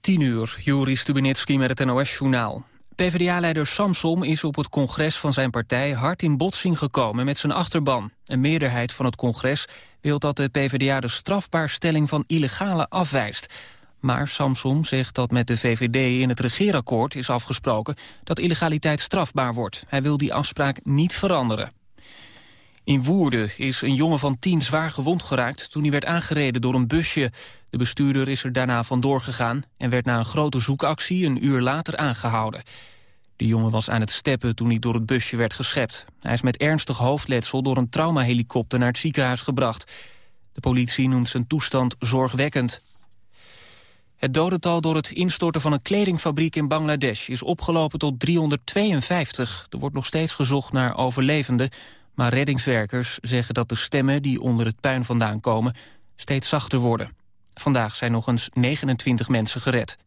10 uur, Juri Stubenitski met het NOS-journaal. PvdA-leider Samsom is op het congres van zijn partij hard in botsing gekomen met zijn achterban. Een meerderheid van het congres wil dat de PvdA de strafbaarstelling van illegale afwijst. Maar Samsom zegt dat met de VVD in het regeerakkoord is afgesproken dat illegaliteit strafbaar wordt. Hij wil die afspraak niet veranderen. In Woerden is een jongen van tien zwaar gewond geraakt toen hij werd aangereden door een busje. De bestuurder is er daarna vandoor gegaan en werd na een grote zoekactie een uur later aangehouden. De jongen was aan het steppen toen hij door het busje werd geschept. Hij is met ernstig hoofdletsel door een traumahelikopter naar het ziekenhuis gebracht. De politie noemt zijn toestand zorgwekkend. Het dodental door het instorten van een kledingfabriek in Bangladesh is opgelopen tot 352. Er wordt nog steeds gezocht naar overlevenden, maar reddingswerkers zeggen dat de stemmen die onder het puin vandaan komen steeds zachter worden. Vandaag zijn nog eens 29 mensen gered.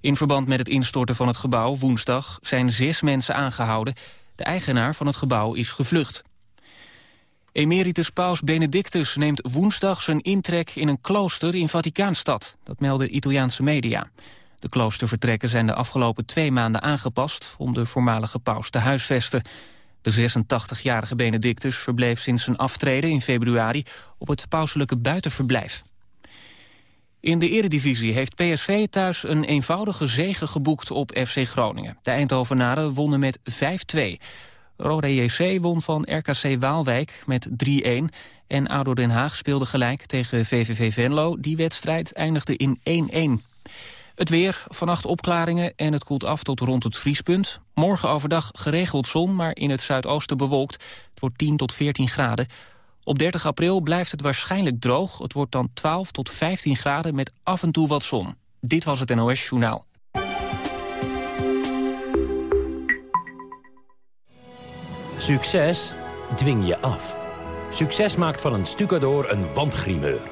In verband met het instorten van het gebouw woensdag zijn zes mensen aangehouden. De eigenaar van het gebouw is gevlucht. Emeritus paus Benedictus neemt woensdag zijn intrek in een klooster in Vaticaanstad. Dat melden Italiaanse media. De kloostervertrekken zijn de afgelopen twee maanden aangepast... om de voormalige paus te huisvesten. De 86-jarige Benedictus verbleef sinds zijn aftreden in februari... op het pauselijke buitenverblijf. In de eredivisie heeft PSV thuis een eenvoudige zege geboekt op FC Groningen. De Eindhovenaren wonnen met 5-2. Roda JC won van RKC Waalwijk met 3-1. En ADO Den Haag speelde gelijk tegen VVV Venlo. Die wedstrijd eindigde in 1-1. Het weer, vannacht opklaringen en het koelt af tot rond het vriespunt. Morgen overdag geregeld zon, maar in het zuidoosten bewolkt. Het wordt 10 tot 14 graden. Op 30 april blijft het waarschijnlijk droog. Het wordt dan 12 tot 15 graden met af en toe wat zon. Dit was het NOS Journaal. Succes dwing je af. Succes maakt van een stucador een wandgrimeur.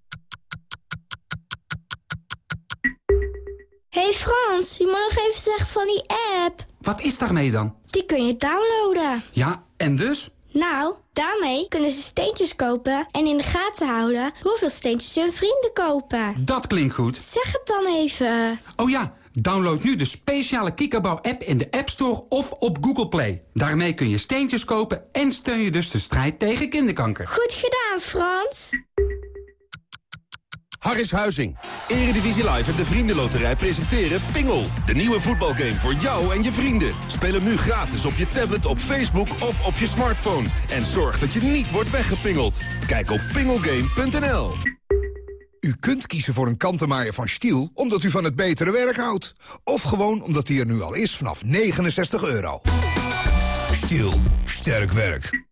Hey Frans, je moet nog even zeggen van die app. Wat is daarmee dan? Die kun je downloaden. Ja, en dus? Nou, daarmee kunnen ze steentjes kopen en in de gaten houden hoeveel steentjes hun vrienden kopen. Dat klinkt goed. Zeg het dan even. Oh ja, download nu de speciale Kikkerbouw-app in de App Store of op Google Play. Daarmee kun je steentjes kopen en steun je dus de strijd tegen kinderkanker. Goed gedaan, Frans. Harris Huizing. Eredivisie Live en de Vriendenloterij presenteren Pingel. De nieuwe voetbalgame voor jou en je vrienden. Speel hem nu gratis op je tablet, op Facebook of op je smartphone. En zorg dat je niet wordt weggepingeld. Kijk op pingelgame.nl. U kunt kiezen voor een kantenmaaier van Stiel omdat u van het betere werk houdt. Of gewoon omdat hij er nu al is vanaf 69 euro. Stiel. Sterk werk.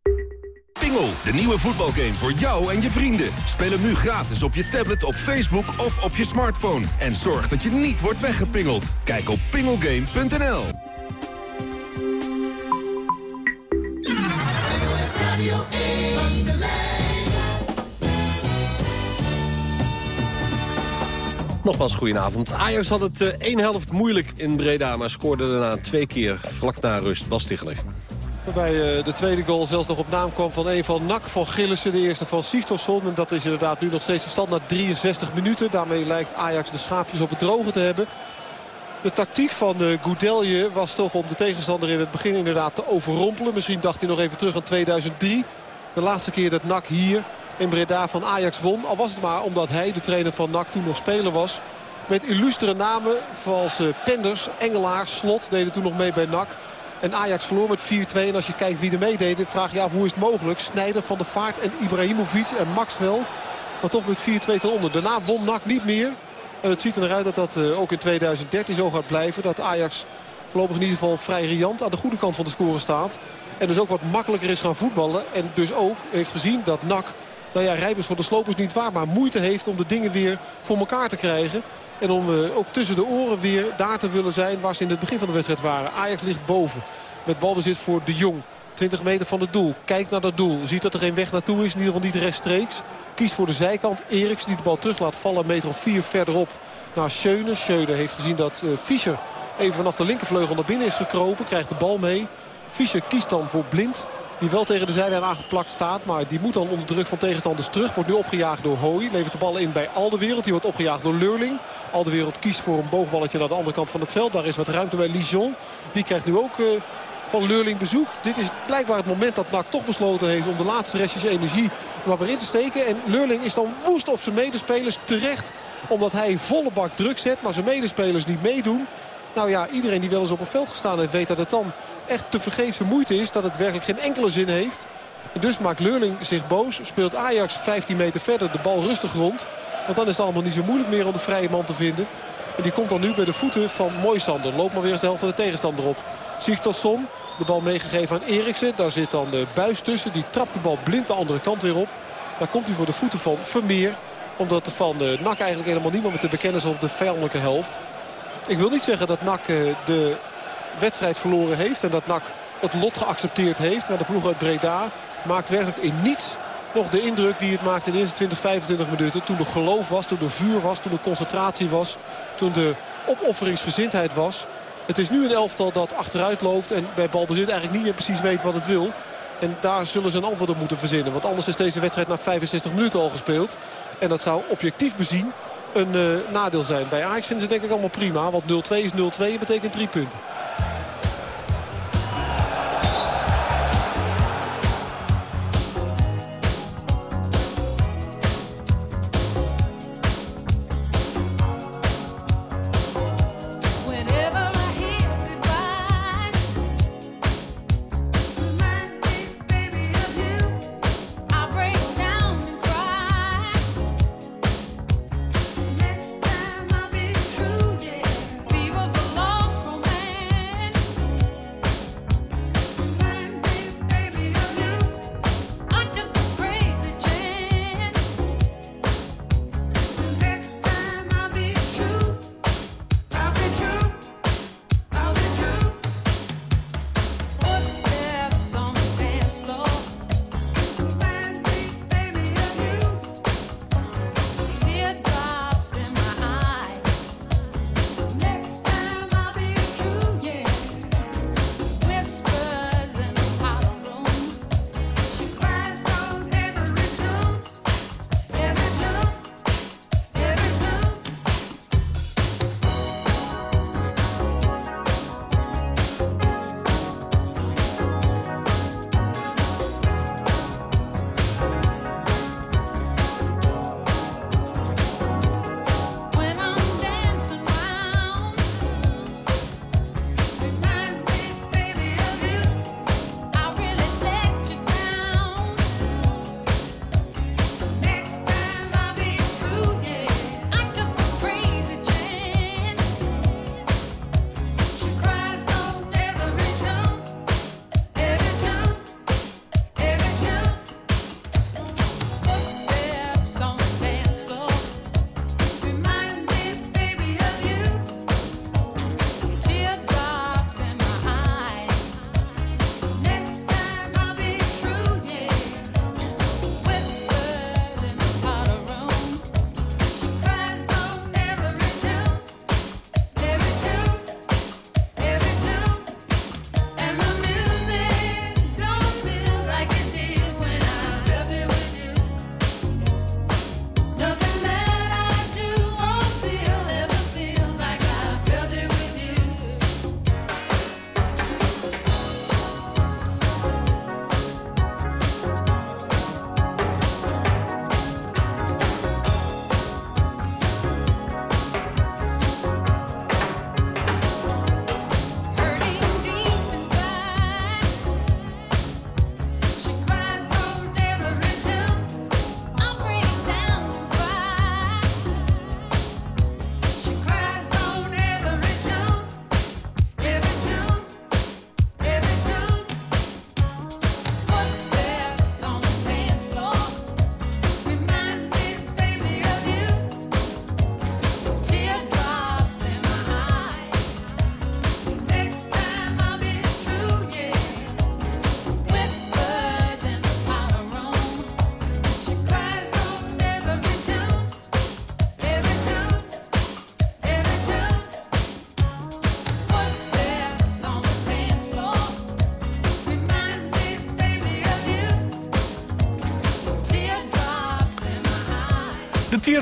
Pingel, de nieuwe voetbalgame voor jou en je vrienden. Speel hem nu gratis op je tablet, op Facebook of op je smartphone. En zorg dat je niet wordt weggepingeld. Kijk op pingelgame.nl. Nogmaals, goedenavond. Ajax had het uh, één helft moeilijk in Breda... maar scoorde daarna twee keer vlak na rust. Bas Ticheler. Waarbij uh, de tweede goal zelfs nog op naam kwam van een van Nak van Gillissen. De eerste van Sigtorsson. En dat is inderdaad nu nog steeds de stand na 63 minuten. Daarmee lijkt Ajax de schaapjes op het droge te hebben. De tactiek van uh, Goudelje was toch om de tegenstander in het begin inderdaad te overrompelen. Misschien dacht hij nog even terug aan 2003. De laatste keer dat Nak hier in Breda van Ajax won. Al was het maar omdat hij, de trainer van NAC, toen nog speler was. Met illustere namen zoals uh, Penders, Engelaar, Slot deden toen nog mee bij NAC. En Ajax verloor met 4-2. En als je kijkt wie er meedeed, vraag je af hoe is het mogelijk. Snijder, Van der Vaart en Ibrahimovic en Maxwell. Maar toch met 4-2 ten onder. Daarna won NAC niet meer. En het ziet er uit dat dat uh, ook in 2013 zo gaat blijven. Dat Ajax voorlopig in ieder geval vrij riant aan de goede kant van de score staat. En dus ook wat makkelijker is gaan voetballen. En dus ook heeft gezien dat NAC nou ja, Rijbers voor de slopers niet waar. Maar moeite heeft om de dingen weer voor elkaar te krijgen. En om uh, ook tussen de oren weer daar te willen zijn waar ze in het begin van de wedstrijd waren. Ajax ligt boven. Met balbezit voor De Jong. 20 meter van het doel. Kijkt naar dat doel. Ziet dat er geen weg naartoe is. In ieder geval niet rechtstreeks. Kiest voor de zijkant. Eriks die de bal terug laat vallen. Meter of vier verderop naar Schöne. Schöne heeft gezien dat uh, Fischer even vanaf de linkervleugel naar binnen is gekropen. Krijgt de bal mee. Fischer kiest dan voor Blind. Die wel tegen de zijlijn aangeplakt staat. Maar die moet dan onder druk van tegenstanders terug. Wordt nu opgejaagd door Hooi. Levert de bal in bij Aldewereld. Die wordt opgejaagd door Leurling. Aldewereld kiest voor een boogballetje naar de andere kant van het veld. Daar is wat ruimte bij Lijon. Die krijgt nu ook... Uh, van Leurling bezoek. Dit is blijkbaar het moment dat NAC toch besloten heeft om de laatste restjes energie maar weer in te steken. En Leurling is dan woest op zijn medespelers terecht. Omdat hij volle bak druk zet, maar zijn medespelers niet meedoen. Nou ja, iedereen die wel eens op een veld gestaan heeft weet dat het dan echt te vergeefse moeite is. Dat het werkelijk geen enkele zin heeft. En dus maakt Leurling zich boos. Speelt Ajax 15 meter verder de bal rustig rond. Want dan is het allemaal niet zo moeilijk meer om de vrije man te vinden. En die komt dan nu bij de voeten van Moisander. Loopt maar weer eens de helft van de tegenstander op. Sigtorsson, de bal meegegeven aan Eriksen. Daar zit dan de buis tussen. Die trapt de bal blind de andere kant weer op. Daar komt hij voor de voeten van Vermeer. Omdat er van de NAC eigenlijk helemaal niemand met te bekennen is op de vijandelijke helft. Ik wil niet zeggen dat NAC de wedstrijd verloren heeft. En dat NAC het lot geaccepteerd heeft. Maar de ploeg uit Breda maakt werkelijk in niets nog de indruk die het maakte in de eerste 20, 25 minuten. Toen er geloof was, toen er vuur was, toen er concentratie was. Toen de opofferingsgezindheid was. Het is nu een elftal dat achteruit loopt en bij balbezit eigenlijk niet meer precies weet wat het wil. En daar zullen ze een antwoord op moeten verzinnen. Want anders is deze wedstrijd na 65 minuten al gespeeld. En dat zou objectief bezien een uh, nadeel zijn. Bij Ajax vinden ze denk ik allemaal prima. Want 0-2 is 0-2 betekent drie punten.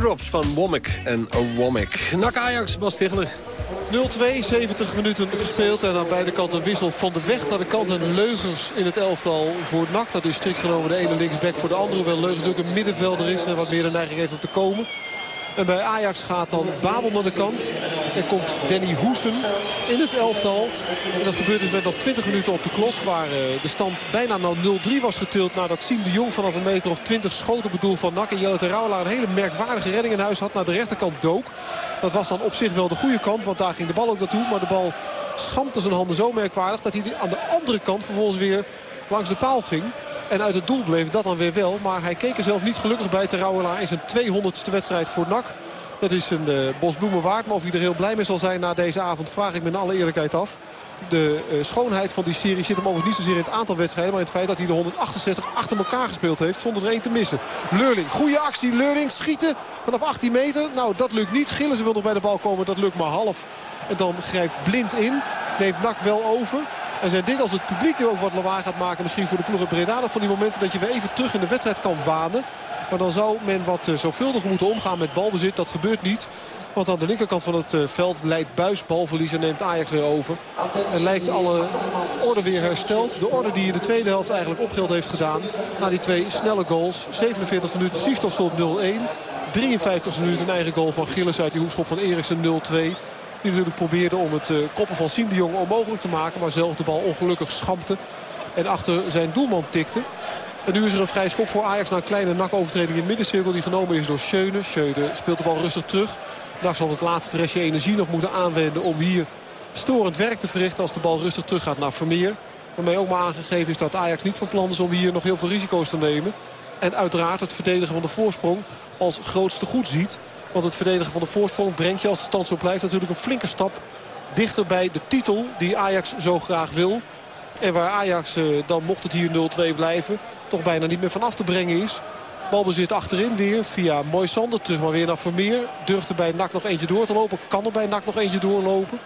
Teardrops van Womack en Womack. Nak Ajax, Bas Tichler. 0-2, 70 minuten gespeeld. En aan beide kanten wissel van de weg naar de kant. En Leugens in het elftal voor NAC. Dat is strikt genomen de ene linksback voor de andere. Hoewel Leugens ook een middenvelder is en wat meer de neiging heeft om te komen. En bij Ajax gaat dan Babel naar de kant. En komt Danny Hoesen in het elftal. En dat gebeurt dus met nog 20 minuten op de klok. Waar eh, de stand bijna naar 0-3 was getild. Nadat Siem de Jong vanaf een meter of 20 schoot op het doel van Nak. En Jelle Terouwelaar een hele merkwaardige redding in huis had. Naar de rechterkant dook. Dat was dan op zich wel de goede kant. Want daar ging de bal ook naartoe. Maar de bal schampte zijn handen zo merkwaardig. Dat hij aan de andere kant vervolgens weer langs de paal ging. En uit het doel bleef dat dan weer wel. Maar hij keek er zelf niet gelukkig bij. Terouwelaar in zijn 200ste wedstrijd voor NAC. Dat is een uh, bosbloemen waard. Maar of hij er heel blij mee zal zijn na deze avond vraag ik me in alle eerlijkheid af. De uh, schoonheid van die serie zit hem overigens niet zozeer in het aantal wedstrijden. Maar in het feit dat hij de 168 achter elkaar gespeeld heeft. Zonder er één te missen. Leurling, goede actie. Leurling schieten vanaf 18 meter. Nou, dat lukt niet. Gillissen wil nog bij de bal komen. Dat lukt maar half. En dan grijpt Blind in. Neemt Nak wel over. En zijn dit als het publiek nu ook wat lawaai gaat maken. Misschien voor de ploeg in Breda. Van die momenten dat je weer even terug in de wedstrijd kan wanen. Maar dan zou men wat zorgvuldiger moeten omgaan met balbezit. Dat gebeurt niet. Want aan de linkerkant van het veld leidt Buis balverlies en neemt Ajax weer over. En lijkt alle orde weer hersteld. De orde die in de tweede helft eigenlijk opgeld heeft gedaan. Na die twee snelle goals. 47 minuten Sigtorsson 0-1. 53 minuten een eigen goal van Gilles uit die hoekschop van Eriksen 0-2. Die natuurlijk probeerde om het koppen van Siem de Jong onmogelijk te maken. Maar zelf de bal ongelukkig schampte. En achter zijn doelman tikte. En nu is er een vrij schop voor Ajax na een kleine nakovertreding in het middencirkel. Die genomen is door Schöne. Schöne speelt de bal rustig terug. NAC zal het laatste restje energie nog moeten aanwenden om hier storend werk te verrichten als de bal rustig terug gaat naar Vermeer. Waarmee ook maar aangegeven is dat Ajax niet van plan is om hier nog heel veel risico's te nemen. En uiteraard het verdedigen van de voorsprong als grootste goed ziet. Want het verdedigen van de voorsprong brengt je als de stand zo blijft natuurlijk een flinke stap dichter bij de titel die Ajax zo graag wil. En waar Ajax dan, mocht het hier 0-2 blijven, toch bijna niet meer van af te brengen is. Balbezit achterin weer via Moisander. Terug maar weer naar Vermeer. Durft er bij NAC nog eentje door te lopen. Kan er bij NAC nog eentje doorlopen.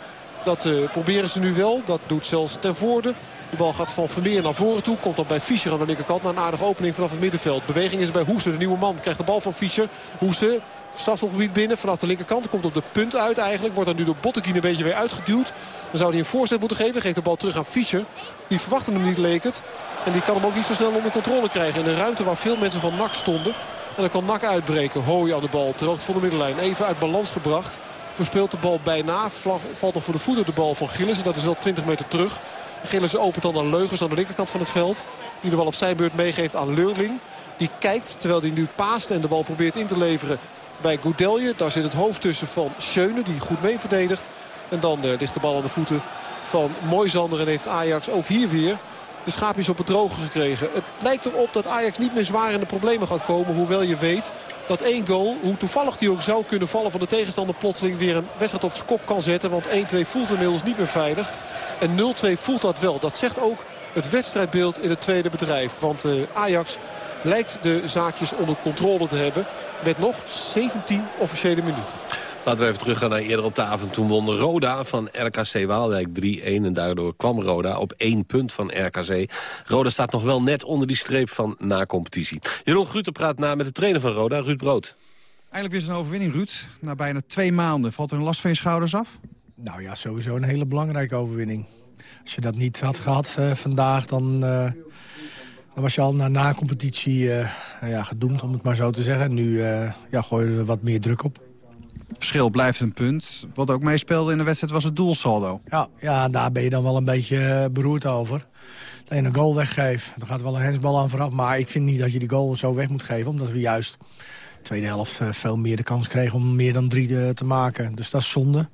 Dat uh, proberen ze nu wel. Dat doet zelfs ten voorde. De bal gaat van Vermeer naar voren toe. Komt dan bij Fischer aan de linkerkant. Na een aardige opening vanaf het middenveld. Beweging is bij Hoese, de nieuwe man. Krijgt de bal van Fischer. Hoese, strafschopgebied binnen vanaf de linkerkant. Komt op de punt uit eigenlijk. Wordt dan nu door Bottekin een beetje weer uitgeduwd. Dan zou hij een voorzet moeten geven. Geeft de bal terug aan Fischer. Die verwachten hem niet, leek het. En die kan hem ook niet zo snel onder controle krijgen. In een ruimte waar veel mensen van NAC stonden. En dan kan NAC uitbreken. Hooi aan de bal. Ter hoogte van de middenlijn. Even uit balans gebracht. Verspeelt de bal bijna. Valt nog voor de voeten de bal van Gillissen. Dat is wel 20 meter terug. Gillissen opent dan naar Leugens aan de linkerkant van het veld. Die de bal op zijn beurt meegeeft aan Leurling. Die kijkt terwijl hij nu paast en de bal probeert in te leveren bij Goudelje. Daar zit het hoofd tussen van Schöne die goed mee verdedigt. En dan uh, ligt de bal aan de voeten van Moisander. En heeft Ajax ook hier weer de schaapjes op het droge gekregen. Het lijkt erop dat Ajax niet meer zwaar in de problemen gaat komen. Hoewel je weet dat één goal, hoe toevallig die ook zou kunnen vallen van de tegenstander... plotseling weer een wedstrijd op zijn kop kan zetten. Want 1-2 voelt inmiddels niet meer veilig. En 0-2 voelt dat wel. Dat zegt ook het wedstrijdbeeld in het tweede bedrijf. Want uh, Ajax lijkt de zaakjes onder controle te hebben. Met nog 17 officiële minuten. Laten we even teruggaan naar eerder op de avond. Toen won Roda van RKC Waalwijk 3-1. En daardoor kwam Roda op één punt van RKC. Roda staat nog wel net onder die streep van na-competitie. Jeroen Gruter praat na met de trainer van Roda, Ruud Brood. Eigenlijk is het een overwinning, Ruud. Na bijna twee maanden. Valt er een last van je schouders af? Nou ja, sowieso een hele belangrijke overwinning. Als je dat niet had gehad uh, vandaag, dan, uh, dan, was je al na na-competitie uh, ja, gedoemd, om het maar zo te zeggen. Nu ja, gooien we wat meer druk op. Verschil blijft een punt. Wat ook meespeelde in de wedstrijd was het doelsaldo. Ja, ja daar ben je dan wel een beetje beroerd over. Dat je een goal weggeeft, dan gaat wel een hensbal aan vooraf. Maar ik vind niet dat je die goal zo weg moet geven. Omdat we juist de tweede helft veel meer de kans kregen om meer dan drie te maken. Dus dat is zonde.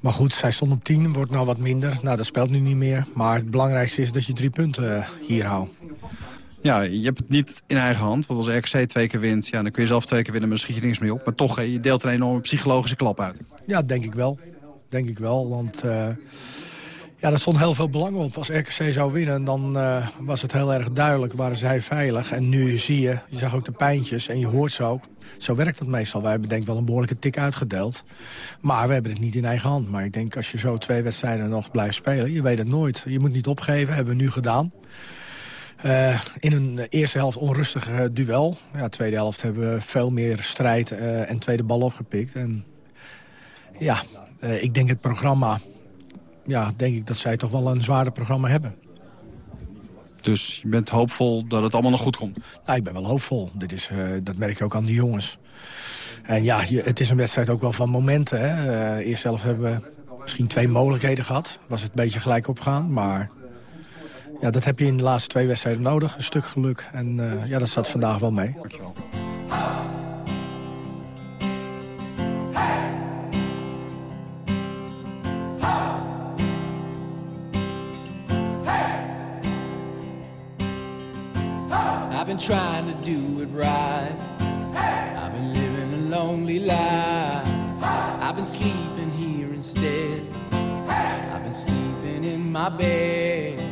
Maar goed, zij stond op 10, wordt nou wat minder. Nou, dat speelt nu niet meer. Maar het belangrijkste is dat je drie punten hier houdt. Ja, je hebt het niet in eigen hand. Want als RKC twee keer wint, ja, dan kun je zelf twee keer winnen... maar dan schiet je niks meer op. Maar toch, je deelt een enorme psychologische klap uit. Ja, denk ik wel. Denk ik wel, want... Uh, ja, er stond heel veel belang op. Als RKC zou winnen, dan uh, was het heel erg duidelijk. Waren zij veilig. En nu zie je, je zag ook de pijntjes en je hoort ze ook. Zo werkt het meestal. Wij hebben denk ik wel een behoorlijke tik uitgedeeld. Maar we hebben het niet in eigen hand. Maar ik denk als je zo twee wedstrijden nog blijft spelen... je weet het nooit. Je moet niet opgeven, hebben we nu gedaan. Uh, in een eerste helft onrustig uh, duel. Ja, tweede helft hebben we veel meer strijd en tweede bal opgepikt. En ja, ik denk het programma... Ja, denk ik dat zij toch wel een zware programma hebben. Dus je bent hoopvol dat het allemaal nog goed komt? Nou, ik ben wel hoopvol. Dit is, dat merk je ook aan de jongens. En ja, je, het is een wedstrijd ook wel van momenten. Hè. eerst zelf hebben we misschien twee mogelijkheden gehad. Was het een beetje gelijk opgaan, maar ja, dat heb je in de laatste twee wedstrijden nodig. Een stuk geluk. En uh, ja, dat staat vandaag wel mee. Dankjewel. I've been trying to do it right. I've been living a lonely life. I've been sleeping here instead. I've been sleeping in my bed.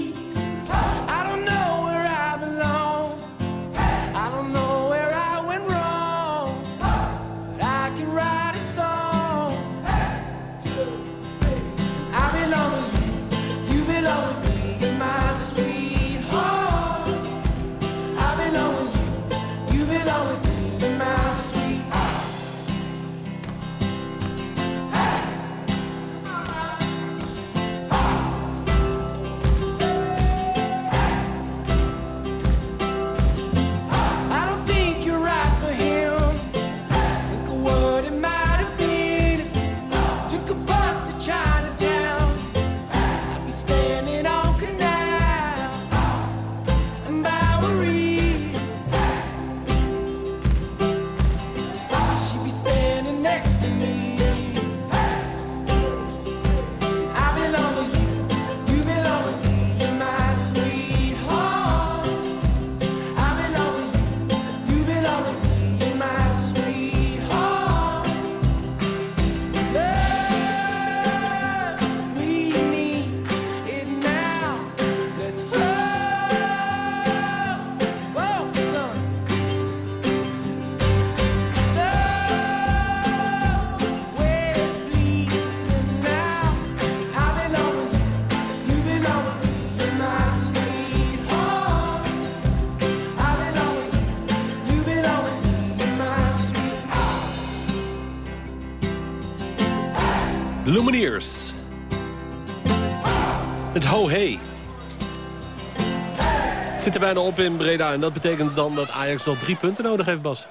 Lumineers. Het ho hey. Het zit er bijna op in Breda. En dat betekent dan dat Ajax nog drie punten nodig heeft, Bas.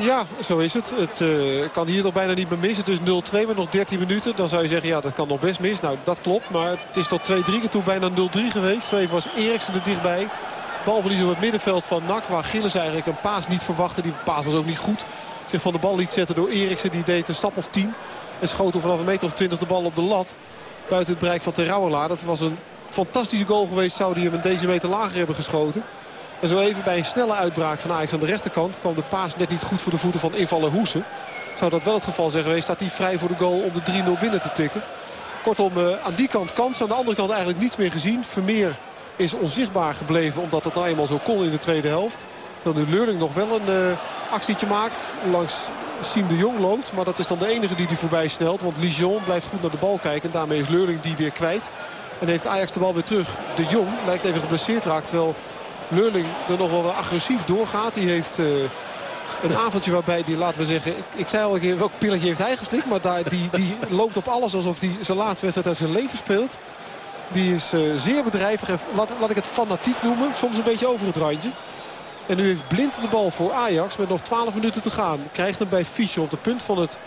Ja, zo is het. Het eh, kan hier toch bijna niet meer mis. Het is 0-2 met nog 13 minuten. Dan zou je zeggen, ja, dat kan nog best mis. Nou, dat klopt. Maar het is tot 2-3 keer toe bijna 0-3 geweest. Zo was Eriksen er dichtbij. Balverlies op het middenveld van NAC. Waar Gilles eigenlijk een paas niet verwachtte. Die paas was ook niet goed. Zich van de bal liet zetten door Eriksen. Die deed een stap of 10. En schoot vanaf een meter of 20 de bal op de lat. Buiten het bereik van Terrouwelaar. Dat was een fantastische goal geweest. Zou die hem een decimeter lager hebben geschoten. En zo even bij een snelle uitbraak van Ajax aan de rechterkant... kwam de paas net niet goed voor de voeten van invaller Hoesen. Zou dat wel het geval zijn geweest, staat hij vrij voor de goal om de 3-0 binnen te tikken. Kortom, eh, aan die kant kans, aan de andere kant eigenlijk niets meer gezien. Vermeer is onzichtbaar gebleven omdat het nou eenmaal zo kon in de tweede helft. Terwijl nu Leurling nog wel een eh, actietje maakt. Langs Siem de Jong loopt. Maar dat is dan de enige die die voorbij snelt. Want Lijon blijft goed naar de bal kijken. En daarmee is Leurling die weer kwijt. En heeft Ajax de bal weer terug. De Jong lijkt even geblesseerd raakt. Terwijl Leurling er nog wel agressief doorgaat. Die heeft eh, een avondje waarbij die, laten we zeggen... Ik, ik zei al een keer welk pilletje heeft hij geslikt. Maar daar, die, die loopt op alles alsof hij zijn laatste wedstrijd uit zijn leven speelt. Die is eh, zeer bedrijvig en laat, laat ik het fanatiek noemen. Soms een beetje over het randje. En nu heeft Blind de bal voor Ajax met nog 12 minuten te gaan. Krijgt hem bij Fischer op de punt van het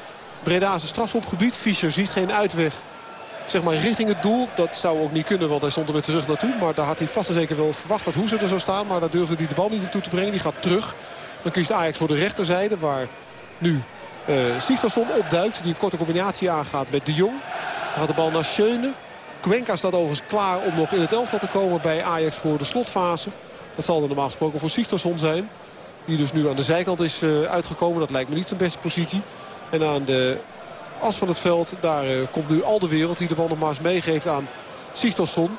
Bredaanse strafschopgebied. Fischer ziet geen uitweg zeg maar, richting het doel. Dat zou ook niet kunnen, want hij stond er met zijn rug naartoe. Maar daar had hij vast en zeker wel verwacht dat Hoezer er zou staan. Maar daar durfde hij de bal niet naartoe te brengen. Die gaat terug. Dan kiest Ajax voor de rechterzijde waar nu uh, opduikt. Die een korte combinatie aangaat met De Jong. Dan gaat de bal naar Schöne. Cuenca staat overigens klaar om nog in het elftal te komen bij Ajax voor de slotfase. Dat zal er normaal gesproken voor Sigtorsson zijn. Die dus nu aan de zijkant is uh, uitgekomen. Dat lijkt me niet zijn beste positie. En aan de as van het veld, daar uh, komt nu al de wereld die de bal nog maar eens meegeeft aan Sigtorsson.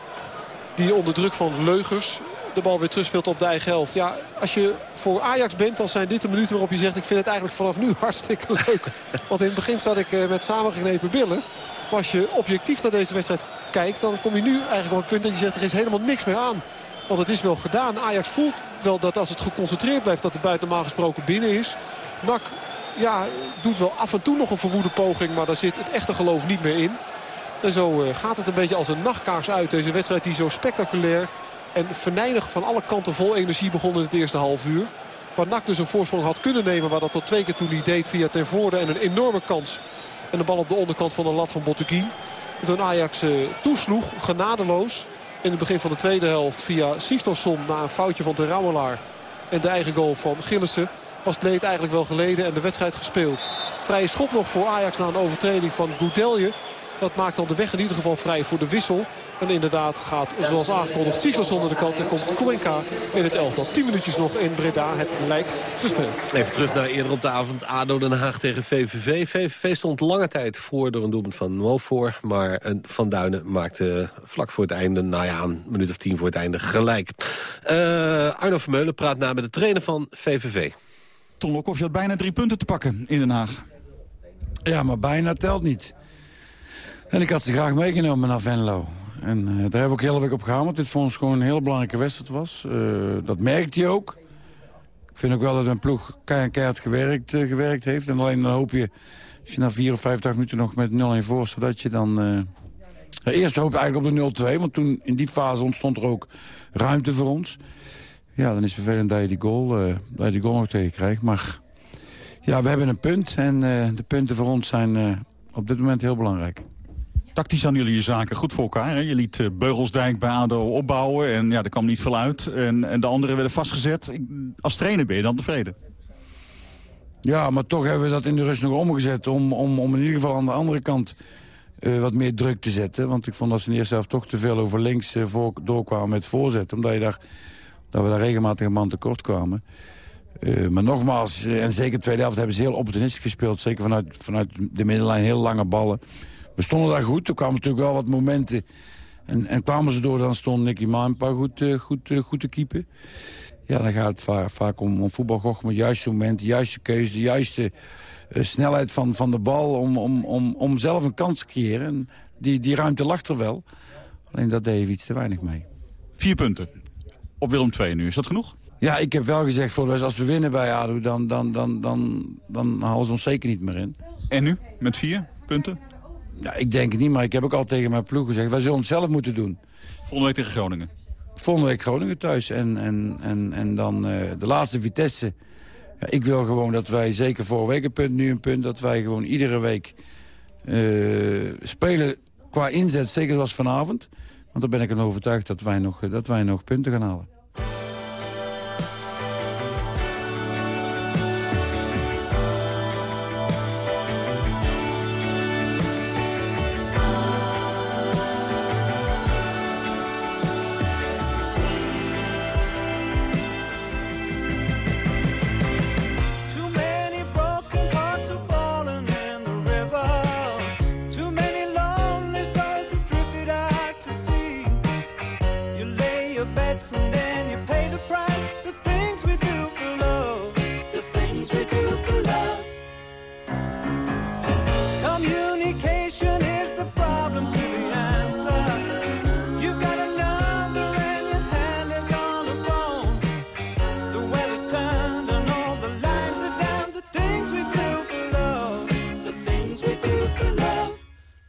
Die onder druk van Leugers de bal weer terugspeelt op de eigen helft. Ja, als je voor Ajax bent, dan zijn dit de minuten waarop je zegt... ik vind het eigenlijk vanaf nu hartstikke leuk. Want in het begin zat ik met samengeknepen billen. Maar als je objectief naar deze wedstrijd kijkt... dan kom je nu eigenlijk op het punt dat je zegt... er is helemaal niks meer aan. Want het is wel gedaan. Ajax voelt wel dat als het geconcentreerd blijft... dat de buiten gesproken binnen is. Nak ja, doet wel af en toe nog een verwoede poging. Maar daar zit het echte geloof niet meer in. En zo eh, gaat het een beetje als een nachtkaars uit. Deze wedstrijd die zo spectaculair en venijnig van alle kanten vol energie begon in het eerste half uur. Waar NAC dus een voorsprong had kunnen nemen. Maar dat tot twee keer toen niet deed via ten voorde. En een enorme kans. En de bal op de onderkant van de lat van Botteguin. Toen Ajax uh, toesloeg, genadeloos. In het begin van de tweede helft via Sigtorsson na een foutje van de Rauwelaar. En de eigen goal van Gillissen was het leed eigenlijk wel geleden en de wedstrijd gespeeld. Vrije schop nog voor Ajax na een overtreding van Goudelje. Dat maakt dan de weg in ieder geval vrij voor de wissel. En inderdaad gaat, zoals aangekondigd, Sigels onder de kant. En komt Cuenca in het elftal. 10 minuutjes nog in Breda. Het lijkt gespeeld. Even terug naar eerder op de avond. ADO Den Haag tegen VVV. VVV stond lange tijd voor door een doelpunt van Mofor. Maar Van Duinen maakte vlak voor het einde, nou ja, een minuut of tien voor het einde, gelijk. Uh, Arno Vermeulen praat na met de trainer van VVV. Ton Lokhoff, je had bijna drie punten te pakken in Den Haag. Ja, maar bijna telt niet. En ik had ze graag meegenomen naar Venlo. En uh, daar hebben we ook heel erg op gehamerd. Dit voor ons gewoon een heel belangrijke wedstrijd was. Uh, dat merkt hij ook. Ik vind ook wel dat een ploeg keihard gewerkt, uh, gewerkt heeft. En alleen dan hoop je, als je na 4 of 5 minuten nog met 0-1 voor... zodat je dan... eerst hoop eigenlijk op de 0-2, want toen in die fase ontstond er ook ruimte voor ons. Ja, dan is het vervelend dat je die goal, dat je die goal nog tegen krijgt. Maar ja, we hebben een punt en de punten voor ons zijn op dit moment heel belangrijk. Tactisch hadden jullie je zaken goed voor elkaar. Hè? Je liet uh, Beugelsdijk bij ADO opbouwen en ja, er kwam niet veel uit. En, en de anderen werden vastgezet. Als trainer ben je dan tevreden? Ja, maar toch hebben we dat in de rust nog omgezet... om, om, om in ieder geval aan de andere kant uh, wat meer druk te zetten. Want ik vond dat ze in de eerste helft toch te veel over links uh, voor, doorkwamen met voorzet. Omdat je daar, dat we daar regelmatig een man tekort kwamen. Maar nogmaals, en zeker de tweede helft hebben ze heel opportunistisch gespeeld. Zeker vanuit, vanuit de middenlijn, heel lange ballen we stonden daar goed. Er kwamen natuurlijk wel wat momenten. En, en kwamen ze door, dan stond Nicky Maar een paar goed, uh, goed, uh, goed te keepen. Ja, dan gaat het vaak, vaak om, om voetbalgoch met juiste momenten, juiste keuze, de juiste uh, snelheid van, van de bal om, om, om, om zelf een kans te creëren. En die, die ruimte lag er wel. Alleen dat deed iets te weinig mee. Vier punten. Op Willem II nu. Is dat genoeg? Ja, ik heb wel gezegd, voor als we winnen bij ADO, dan, dan, dan, dan, dan halen ze ons zeker niet meer in. En nu? Met vier punten? Ja, ik denk het niet, maar ik heb ook al tegen mijn ploeg gezegd... wij zullen het zelf moeten doen. Volgende week tegen Groningen? Volgende week Groningen thuis. En, en, en, en dan uh, de laatste Vitesse. Ja, ik wil gewoon dat wij, zeker vorige week een punt, nu een punt... dat wij gewoon iedere week uh, spelen qua inzet, zeker zoals vanavond. Want dan ben ik ervan overtuigd dat wij nog, dat wij nog punten gaan halen.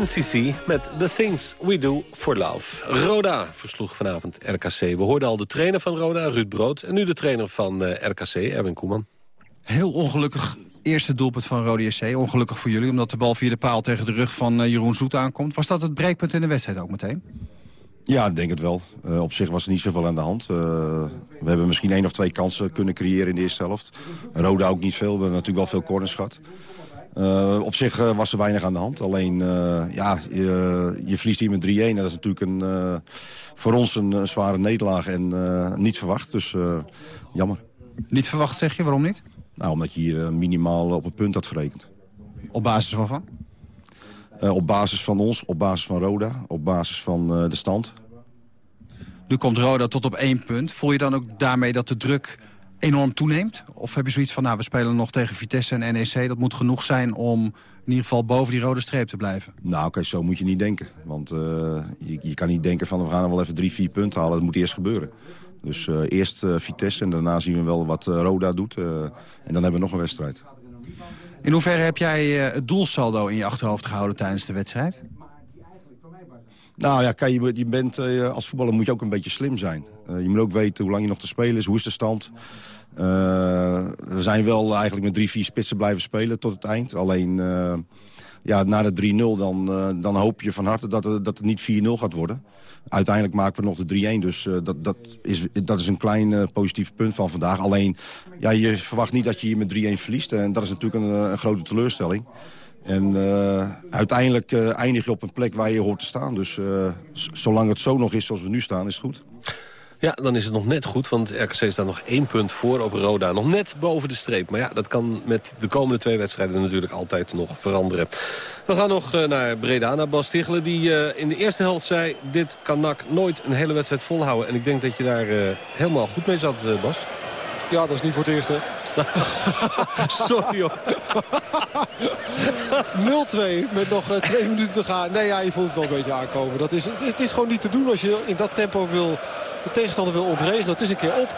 NCC met The Things We Do For Love. Roda versloeg vanavond RKC. We hoorden al de trainer van Roda, Ruud Brood... en nu de trainer van eh, RKC, Erwin Koeman. Heel ongelukkig eerste doelpunt van Rode SC. Ongelukkig voor jullie, omdat de bal via de paal tegen de rug van eh, Jeroen Zoet aankomt. Was dat het breekpunt in de wedstrijd ook meteen? Ja, ik denk het wel. Eh, op zich was er niet zoveel aan de hand. Eh, we hebben misschien één of twee kansen kunnen creëren in de eerste helft. Roda ook niet veel. We hebben natuurlijk wel veel corners gehad. Eh, op zich eh, was er weinig aan de hand. Alleen, eh, ja, je, je verliest hier met 3-1. En dat is natuurlijk een, voor ons een, zware nederlaag en niet verwacht. Dus jammer. Niet verwacht, zeg je? Waarom niet? Nou, omdat je hier minimaal op het punt had gerekend. Op basis waarvan? Op basis van ons, op basis van Roda, op basis van de stand. Nu komt Roda tot op één punt. Voel je dan ook daarmee dat de druk enorm toeneemt? Of heb je zoiets van, nou, we spelen nog tegen Vitesse en NEC... dat moet genoeg zijn om in ieder geval boven die rode streep te blijven? Nou, oké, zo moet je niet denken. Want eh, je, je kan niet denken van we gaan er wel even drie, vier punten halen. Dat moet eerst gebeuren. Dus eh, eerst eh, Vitesse en daarna zien we wel wat Roda doet. en dan hebben we nog een wedstrijd. In hoeverre heb jij het doelsaldo in je achterhoofd gehouden tijdens de wedstrijd? Nou ja, kijk, je, bent, eh, als voetballer moet je ook een beetje slim zijn. Eh, je moet ook weten hoe lang je nog te spelen is, hoe is de stand. Eh, we zijn wel eigenlijk met drie, vier spitsen blijven spelen tot het eind. Alleen ja, na de 3-0 dan, dan hoop je van harte dat dat het niet 4-0 gaat worden. Uiteindelijk maken we nog de 3-1, dus dat, dat, is, dat is een klein positief punt van vandaag. Alleen, ja, je verwacht niet dat je hier met 3-1 verliest. En dat is natuurlijk een, een grote teleurstelling. En eh, uiteindelijk eh, eindig je op een plek waar je hoort te staan. Dus eh, zolang het zo nog is zoals we nu staan, is het goed. Ja, dan is het nog net goed, want RKC staat nog één punt voor op Roda. Nog net boven de streep. Maar ja, dat kan met de komende twee wedstrijden natuurlijk altijd nog veranderen. We gaan nog naar Breda, naar Bas Tichelen. Die in de eerste helft zei, dit kan NAC nooit een hele wedstrijd volhouden. En ik denk dat je daar helemaal goed mee zat, Bas. Ja, dat is niet voor het eerst, hè. Sorry, hoor. 0-2 met nog eh, twee minuten te gaan. Nee, ja, je voelt het wel een beetje aankomen. Dat is, het is gewoon niet te doen als je in dat tempo wil, de tegenstander wil ontregelen. Het is een keer op.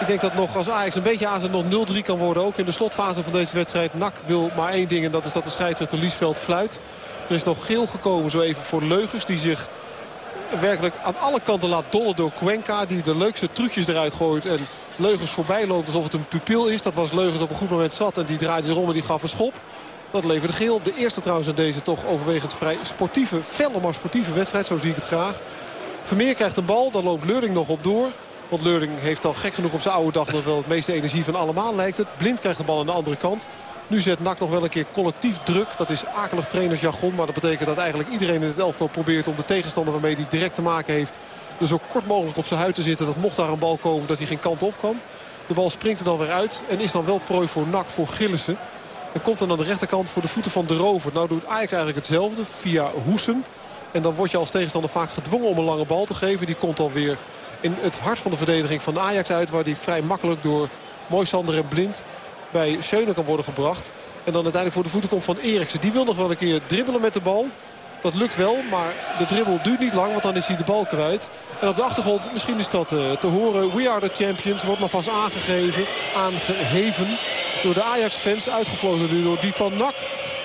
Ik denk dat nog als Ajax een beetje aanzet nog 0-3 kan worden. Ook in de slotfase van deze wedstrijd. NAC wil maar één ding en dat is dat de scheidsrechter Liesveld fluit. Er is nog geel gekomen zo even voor Leugens. Die zich werkelijk aan alle kanten laat dollen door Cuenca. Die de leukste trucjes eruit gooit. En Leugens voorbij loopt alsof het een pupil is. Dat was Leugens op een goed moment zat. En die draaide zich om en die gaf een schop. Dat leverde geel. De eerste trouwens in deze toch overwegend vrij sportieve, felle maar sportieve wedstrijd. Zo zie ik het graag. Vermeer krijgt een bal. Daar loopt Leurding nog op door. Want Leurding heeft al gek genoeg op zijn oude dag nog wel het meeste energie van allemaal lijkt het. Blind krijgt de bal aan de andere kant. Nu zet NAC nog wel een keer collectief druk. Dat is akelig trainersjargon. Maar dat betekent dat eigenlijk iedereen in het elftal probeert om de tegenstander waarmee hij direct te maken heeft. Er zo kort mogelijk op zijn huid te zitten. Dat mocht daar een bal komen dat hij geen kant op kan. De bal springt er dan weer uit. En is dan wel prooi voor NAC, voor Gillissen. En komt dan aan de rechterkant voor de voeten van de rover. Nou doet Ajax eigenlijk hetzelfde via Hoesen. En dan word je als tegenstander vaak gedwongen om een lange bal te geven. Die komt dan weer in het hart van de verdediging van Ajax uit. Waar die vrij makkelijk door Moisander en Blind bij Schöne kan worden gebracht. En dan uiteindelijk voor de voeten komt van Eriksen. Die wil nog wel een keer dribbelen met de bal. Dat lukt wel, maar de dribbel duurt niet lang, want dan is hij de bal kwijt. En op de achtergrond, misschien is dat eh, te horen, We Are The Champions wordt maar vast aangegeven, aangeheven door de Ajax-fans. Uitgevlogen nu door die van NAC.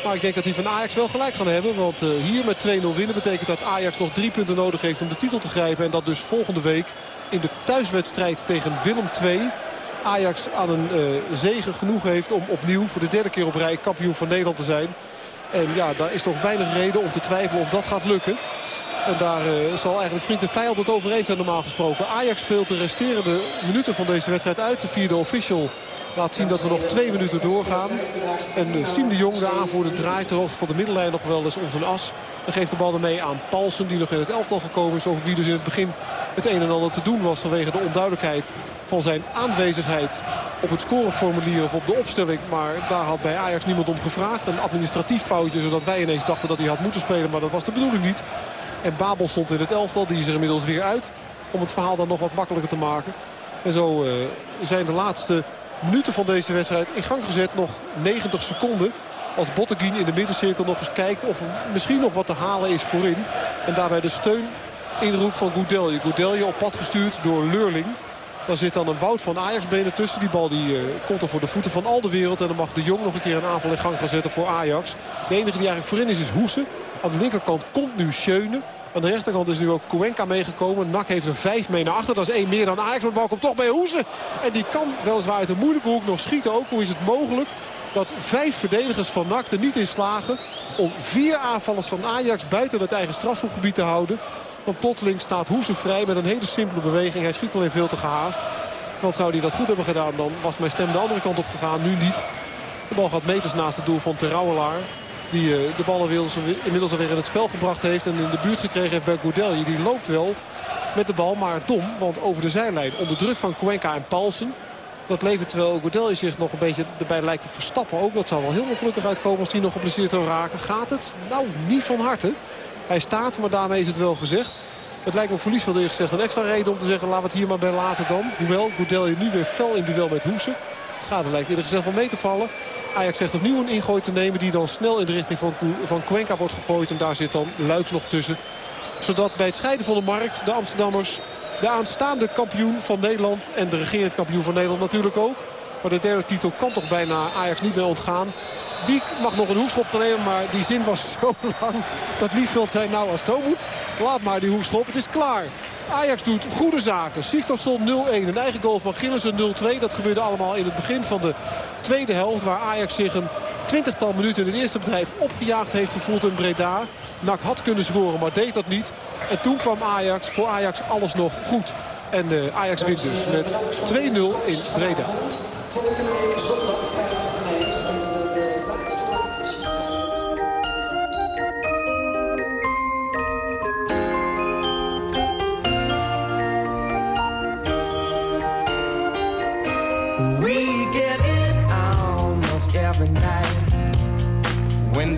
Maar ik denk dat die van Ajax wel gelijk gaan hebben. Want uh, hier met 2-0 winnen betekent dat Ajax nog drie punten nodig heeft om de titel te grijpen. En dat dus volgende week in de thuiswedstrijd tegen Willem II... Ajax aan een uh, zegen genoeg heeft om opnieuw voor de derde keer op rij kampioen van Nederland te zijn. En ja, daar is toch weinig reden om te twijfelen of dat gaat lukken. En daar uh, zal eigenlijk vriend en vijand het over eens zijn normaal gesproken. Ajax speelt de resterende minuten van deze wedstrijd uit. De vierde official laat zien dat we nog twee minuten doorgaan. En uh, Siem de Jong, de aanvoerder, draait de hoogte van de middenlijn nog wel eens om zijn as. En geeft de bal ermee aan Paulsen, die nog in het elftal gekomen is. Over wie dus in het begin het een en ander te doen was vanwege de onduidelijkheid van zijn aanwezigheid op het scoreformulier of op de opstelling. Maar daar had bij Ajax niemand om gevraagd. Een administratief foutje, zodat wij ineens dachten dat hij had moeten spelen. Maar dat was de bedoeling niet. En Babel stond in het elftal, die is er inmiddels weer uit. Om het verhaal dan nog wat makkelijker te maken. En zo uh, zijn de laatste minuten van deze wedstrijd in gang gezet. Nog 90 seconden. Als Botteguin in de middencirkel nog eens kijkt of er misschien nog wat te halen is voorin. En daarbij de steun inroept van Goudelje. Goudelje op pad gestuurd door Leurling. Daar zit dan een woud van Ajax-benen tussen. Die bal die, uh, komt er voor de voeten van al de wereld. En dan mag de Jong nog een keer een aanval in gang gaan zetten voor Ajax. De enige die eigenlijk voorin is, is Hoesen. Aan de linkerkant komt nu Schöne. Aan de rechterkant is nu ook Cuenca meegekomen. Nak heeft er vijf mee naar achter. Dat is één meer dan Ajax. Maar de bal komt toch bij Hoesen. En die kan weliswaar uit een moeilijke hoek nog schieten ook. Hoe is het mogelijk dat vijf verdedigers van NAC er niet in slagen... om vier aanvallers van Ajax buiten het eigen strafschopgebied te houden. Want plotseling staat Hoesen vrij met een hele simpele beweging. Hij schiet alleen veel te gehaast. Want zou hij dat goed hebben gedaan, dan was mijn stem de andere kant op gegaan. Nu niet. De bal gaat meters naast het doel van Terouwelaar. Die uh, de bal inmiddels alweer in het spel gebracht heeft. En in de buurt gekregen heeft bij Goudelje. Die loopt wel met de bal, maar dom. Want over de zijlijn, onder druk van Cuenca en Paulsen... Dat levert terwijl Goudelje zich nog een beetje erbij lijkt te verstappen ook. Dat zou wel heel ongelukkig uitkomen als hij nog geblesseerd zou raken. Gaat het? Nou, niet van harte. Hij staat, maar daarmee is het wel gezegd. Het lijkt me verlies wel eerlijk gezegd een extra reden om te zeggen... laten we het hier maar bij laten dan. Hoewel Goudelje nu weer fel in duel met Hoesen. Schade lijkt eerlijk gezegd wel mee te vallen. Ajax zegt opnieuw een ingooi te nemen die dan snel in de richting van, van Cuenca wordt gegooid. En daar zit dan Luiks nog tussen. Zodat bij het scheiden van de markt de Amsterdammers de aanstaande kampioen van Nederland en de regerend kampioen van Nederland natuurlijk ook. Maar de derde titel kan toch bijna Ajax niet meer ontgaan. Die mag nog een hoekschop nemen, maar die zin was zo lang dat Liefveld zei nou als het zo moet. Laat maar die hoekschop, het is klaar. Ajax doet goede zaken. Sigtorsson 0-1, een eigen goal van Gillissen 0-2. Dat gebeurde allemaal in het begin van de tweede helft. Waar Ajax zich een twintigtal minuten in het eerste bedrijf opgejaagd heeft gevoeld in Breda. Nak had kunnen scoren, maar deed dat niet. En toen kwam Ajax, voor Ajax alles nog goed. En uh, Ajax wint dus met 2-0 in Breda. We get it almost every night when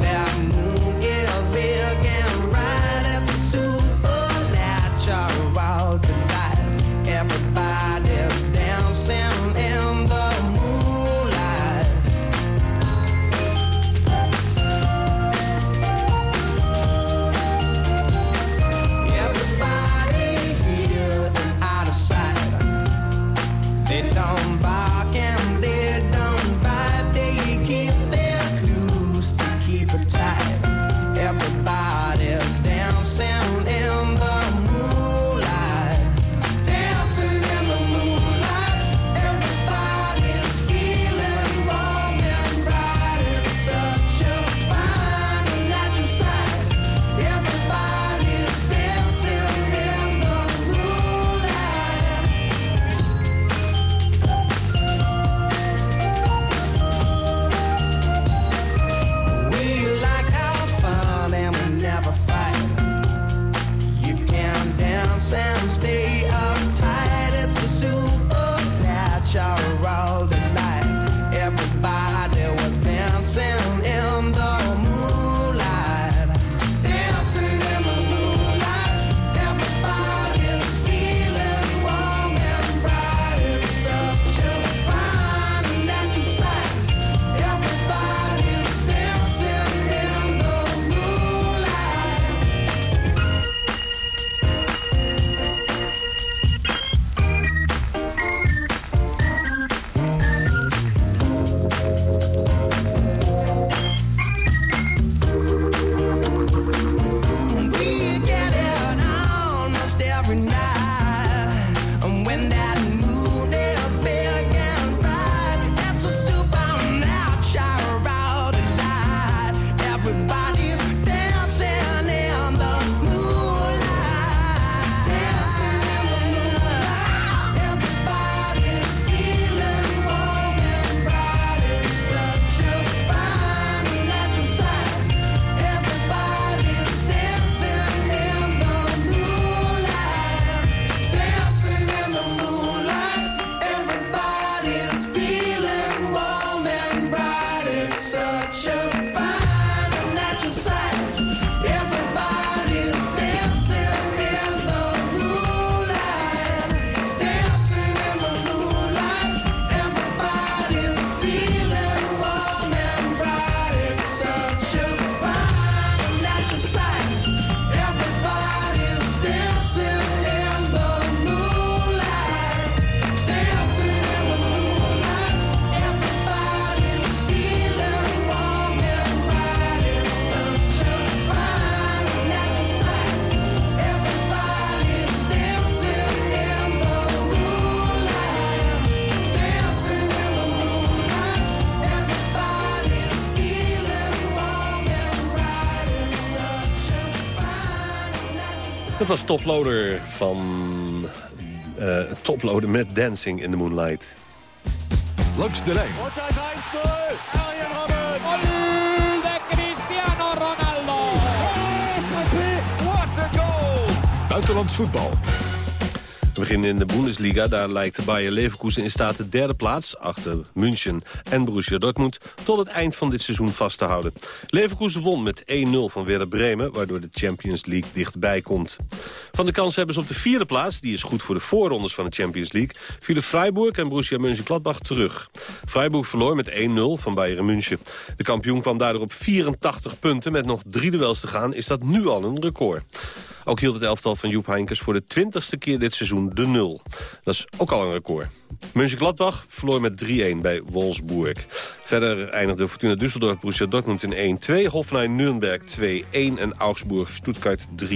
every night. Was Toploader van... eh Toploader met Dancing in the Moonlight. Langs de lijn. Das 1-0. Arjen Robben. Gol de Cristiano Ronaldo. What a goal. Buitenlands voetbal. We beginnen in de Bundesliga. Daar lijkt Bayer Leverkusen in staat de derde plaats... achter München en Borussia Dortmund... tot het eind van dit seizoen vast te houden. Leverkusen won met 1-0 van Werder Bremen... waardoor de Champions League dichtbij komt. Van de kans hebben ze op de vierde plaats... die is goed voor de voorrondes van de Champions League... vielen Freiburg en Borussia Mönchengladbach terug. Freiburg verloor met 1-0 van Bayern München. De kampioen kwam daardoor op 84 punten. Met nog drie duels te gaan is dat nu al een record. Ook hield het elftal van Joep Heinkes voor de twintigste keer dit seizoen de nul. Dat is ook al een record. Mönchengladbach verloor met 3-1 bij Wolfsburg. Verder eindigde Fortuna Düsseldorf Borussia Dortmund in 1-2... Hoffenheim-Nürnberg 2-1 en Augsburg-Stuttgart 3-0.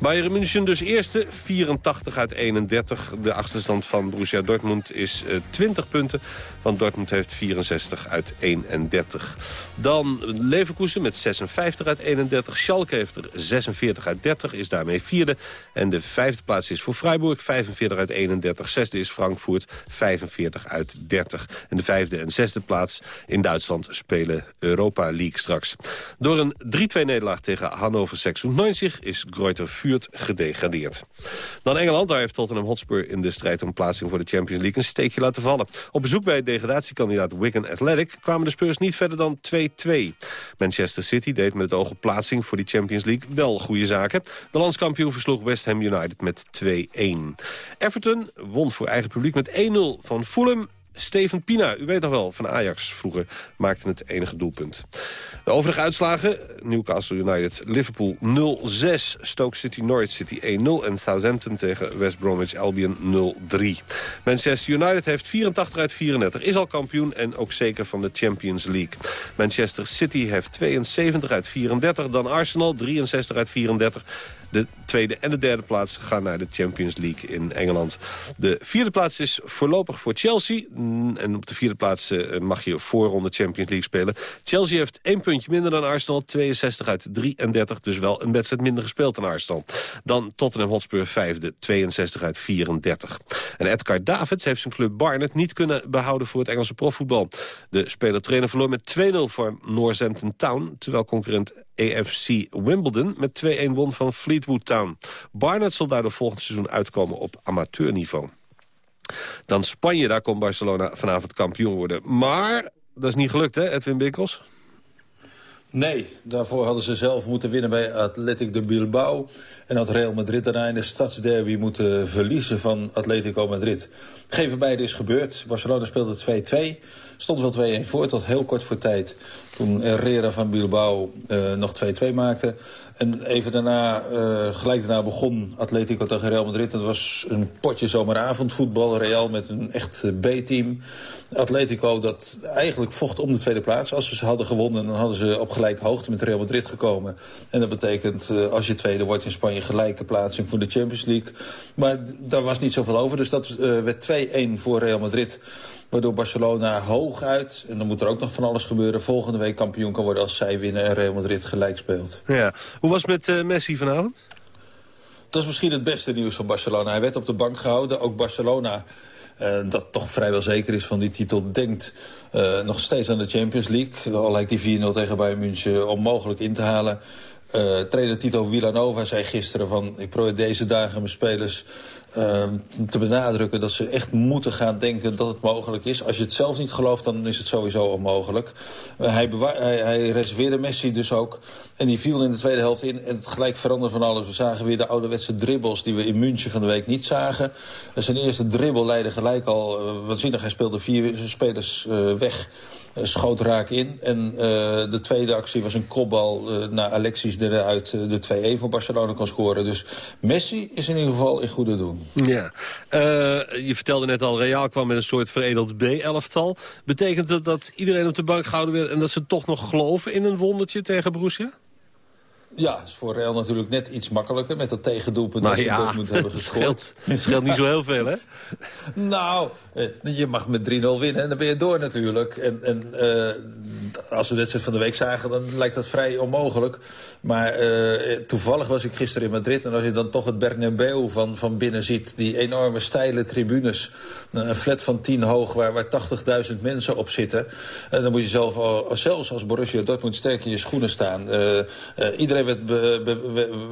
Bayern München dus eerste, 84 uit 31. De achterstand van Borussia Dortmund is eh, 20 punten. Want Dortmund heeft 64 uit 31. Dan Leverkusen met 56 uit 31. Schalke heeft er 46 uit 30, is daarmee vierde. En de vijfde plaats is voor Freiburg, 45 uit 31. Zesde is Frankfurt, 45 uit 30. En de vijfde en zesde plaats in Duitsland spelen Europa League straks. Door een 3-2 nederlaag tegen Hannover 96 is Greuther Gedegradeerd. Dan Engeland, daar heeft Tottenham Hotspur in de strijd om plaatsing voor de Champions League een steekje laten vallen. Op bezoek bij degradatiekandidaat Wigan Athletic kwamen de Spurs niet verder dan 2-2. Manchester City deed met het oog op plaatsing voor die Champions League wel goede zaken. De landskampioen versloeg West Ham United met 2-1. Everton won voor eigen publiek met 1-0 van Fulham Steven Pina, u weet nog wel, van Ajax vroeger, maakte het enige doelpunt. De overige uitslagen, Newcastle United, Liverpool 0-6, Stoke City, Norwich City 1-0 en Southampton tegen West Bromwich Albion 0-3. Manchester United heeft 84 uit 34, is al kampioen en ook zeker van de Champions League. Manchester City heeft 72 uit 34, dan Arsenal 63 uit 34. De tweede en de derde plaats gaan naar de Champions League in Engeland. De vierde plaats is voorlopig voor Chelsea. En op de vierde plaats eh, mag je voorronde Champions League spelen. Chelsea heeft één puntje minder dan Arsenal. 62 uit 33, dus wel een wedstrijd minder gespeeld dan Arsenal. Dan Tottenham Hotspur vijfde, 62 uit 34. En Edgar Davids heeft zijn club Barnet niet kunnen behouden voor het Engelse profvoetbal. De speler-trainer verloor met 2-0 voor Northampton Town... terwijl concurrent AFC Wimbledon met 2-1 won van Fleetwood Town. Barnet zal daardoor volgend seizoen uitkomen op amateurniveau. Dan Spanje, daar kon Barcelona vanavond kampioen worden. Maar dat is niet gelukt, hè, Edwin Bikkels? Nee, daarvoor hadden ze zelf moeten winnen bij Athletic de Bilbao. En had Real Madrid daarna in de stadsderby moeten verliezen van Atletico Madrid. Geen van beide is gebeurd. Barcelona speelde 2-2. Stond wel 2-1 voor tot heel kort voor tijd. Toen Herrera van Bilbao eh, nog 2-2 maakte. En even daarna, eh, gelijk daarna begon Atletico tegen Real Madrid. Dat was een potje zomeravondvoetbal. Real met een echt eh, B-team. Atletico dat eigenlijk vocht om de tweede plaats. Als ze ze hadden gewonnen, dan hadden ze op gelijke hoogte met Real Madrid gekomen. En dat betekent, eh, als je tweede wordt in Spanje, gelijke plaatsing voor de Champions League. Maar daar was niet zoveel over. Dus dat eh, werd 2-1 voor Real Madrid. Waardoor Barcelona hooguit, en dan moet er ook nog van alles gebeuren... volgende week kampioen kan worden als zij winnen en Real Madrid gelijk speelt. Ja. Hoe was het met eh, Messi vanavond? Dat is misschien het beste nieuws van Barcelona. Hij werd op de bank gehouden. Ook Barcelona, eh, dat toch vrijwel zeker is van die titel, denkt eh, nog steeds aan de Champions League. Al lijkt die 4-0 tegen Bayern München onmogelijk in te halen. Eh trainer Tito Villanova zei gisteren van... ik probeer deze dagen mijn spelers te benadrukken... dat ze echt moeten gaan denken dat het mogelijk is. Als je het zelf niet gelooft, dan is het sowieso onmogelijk. Eh, hij, hij, reserveerde Messi dus ook. En die viel in de tweede helft in. En het gelijk veranderde van alles. We zagen weer de ouderwetse dribbles die we in München van de week niet zagen. Eh, zijn eerste dribbel leidde gelijk al uh, waanzinnig. Hij speelde vier spelers weg. Uh, schoot raak in. En uh, de tweede actie was een kopbal uh, naar Alexis eruit de 2-1 voor Barcelona kon scoren. Dus Messi is in ieder geval in goede doen. Ja. Je vertelde net al, Real kwam met een soort veredeld B-elftal. Betekent dat dat iedereen op de bank gehouden werd... en dat ze toch nog geloven in een wondertje tegen Borussia? Ja, is voor Real natuurlijk net iets makkelijker met dat tegendoelpunt Nou dat ze ja, Dortmund hebben gescoord. het scheelt niet zo heel veel, hè? Nou, eh, je mag met 3-0 winnen en dan ben je door natuurlijk. En, en eh, als we de wedstrijd van de week zagen, dan lijkt dat vrij onmogelijk. Maar eh, toevallig was ik gisteren in Madrid... en als je dan toch het Bernabeu van, van binnen ziet... die enorme steile tribunes, een flat van 10 hoog... waar, waar 80.000 mensen op zitten... en dan moet je zelf, zelfs als Borussia Dortmund sterk in je schoenen staan. Eh, iedereen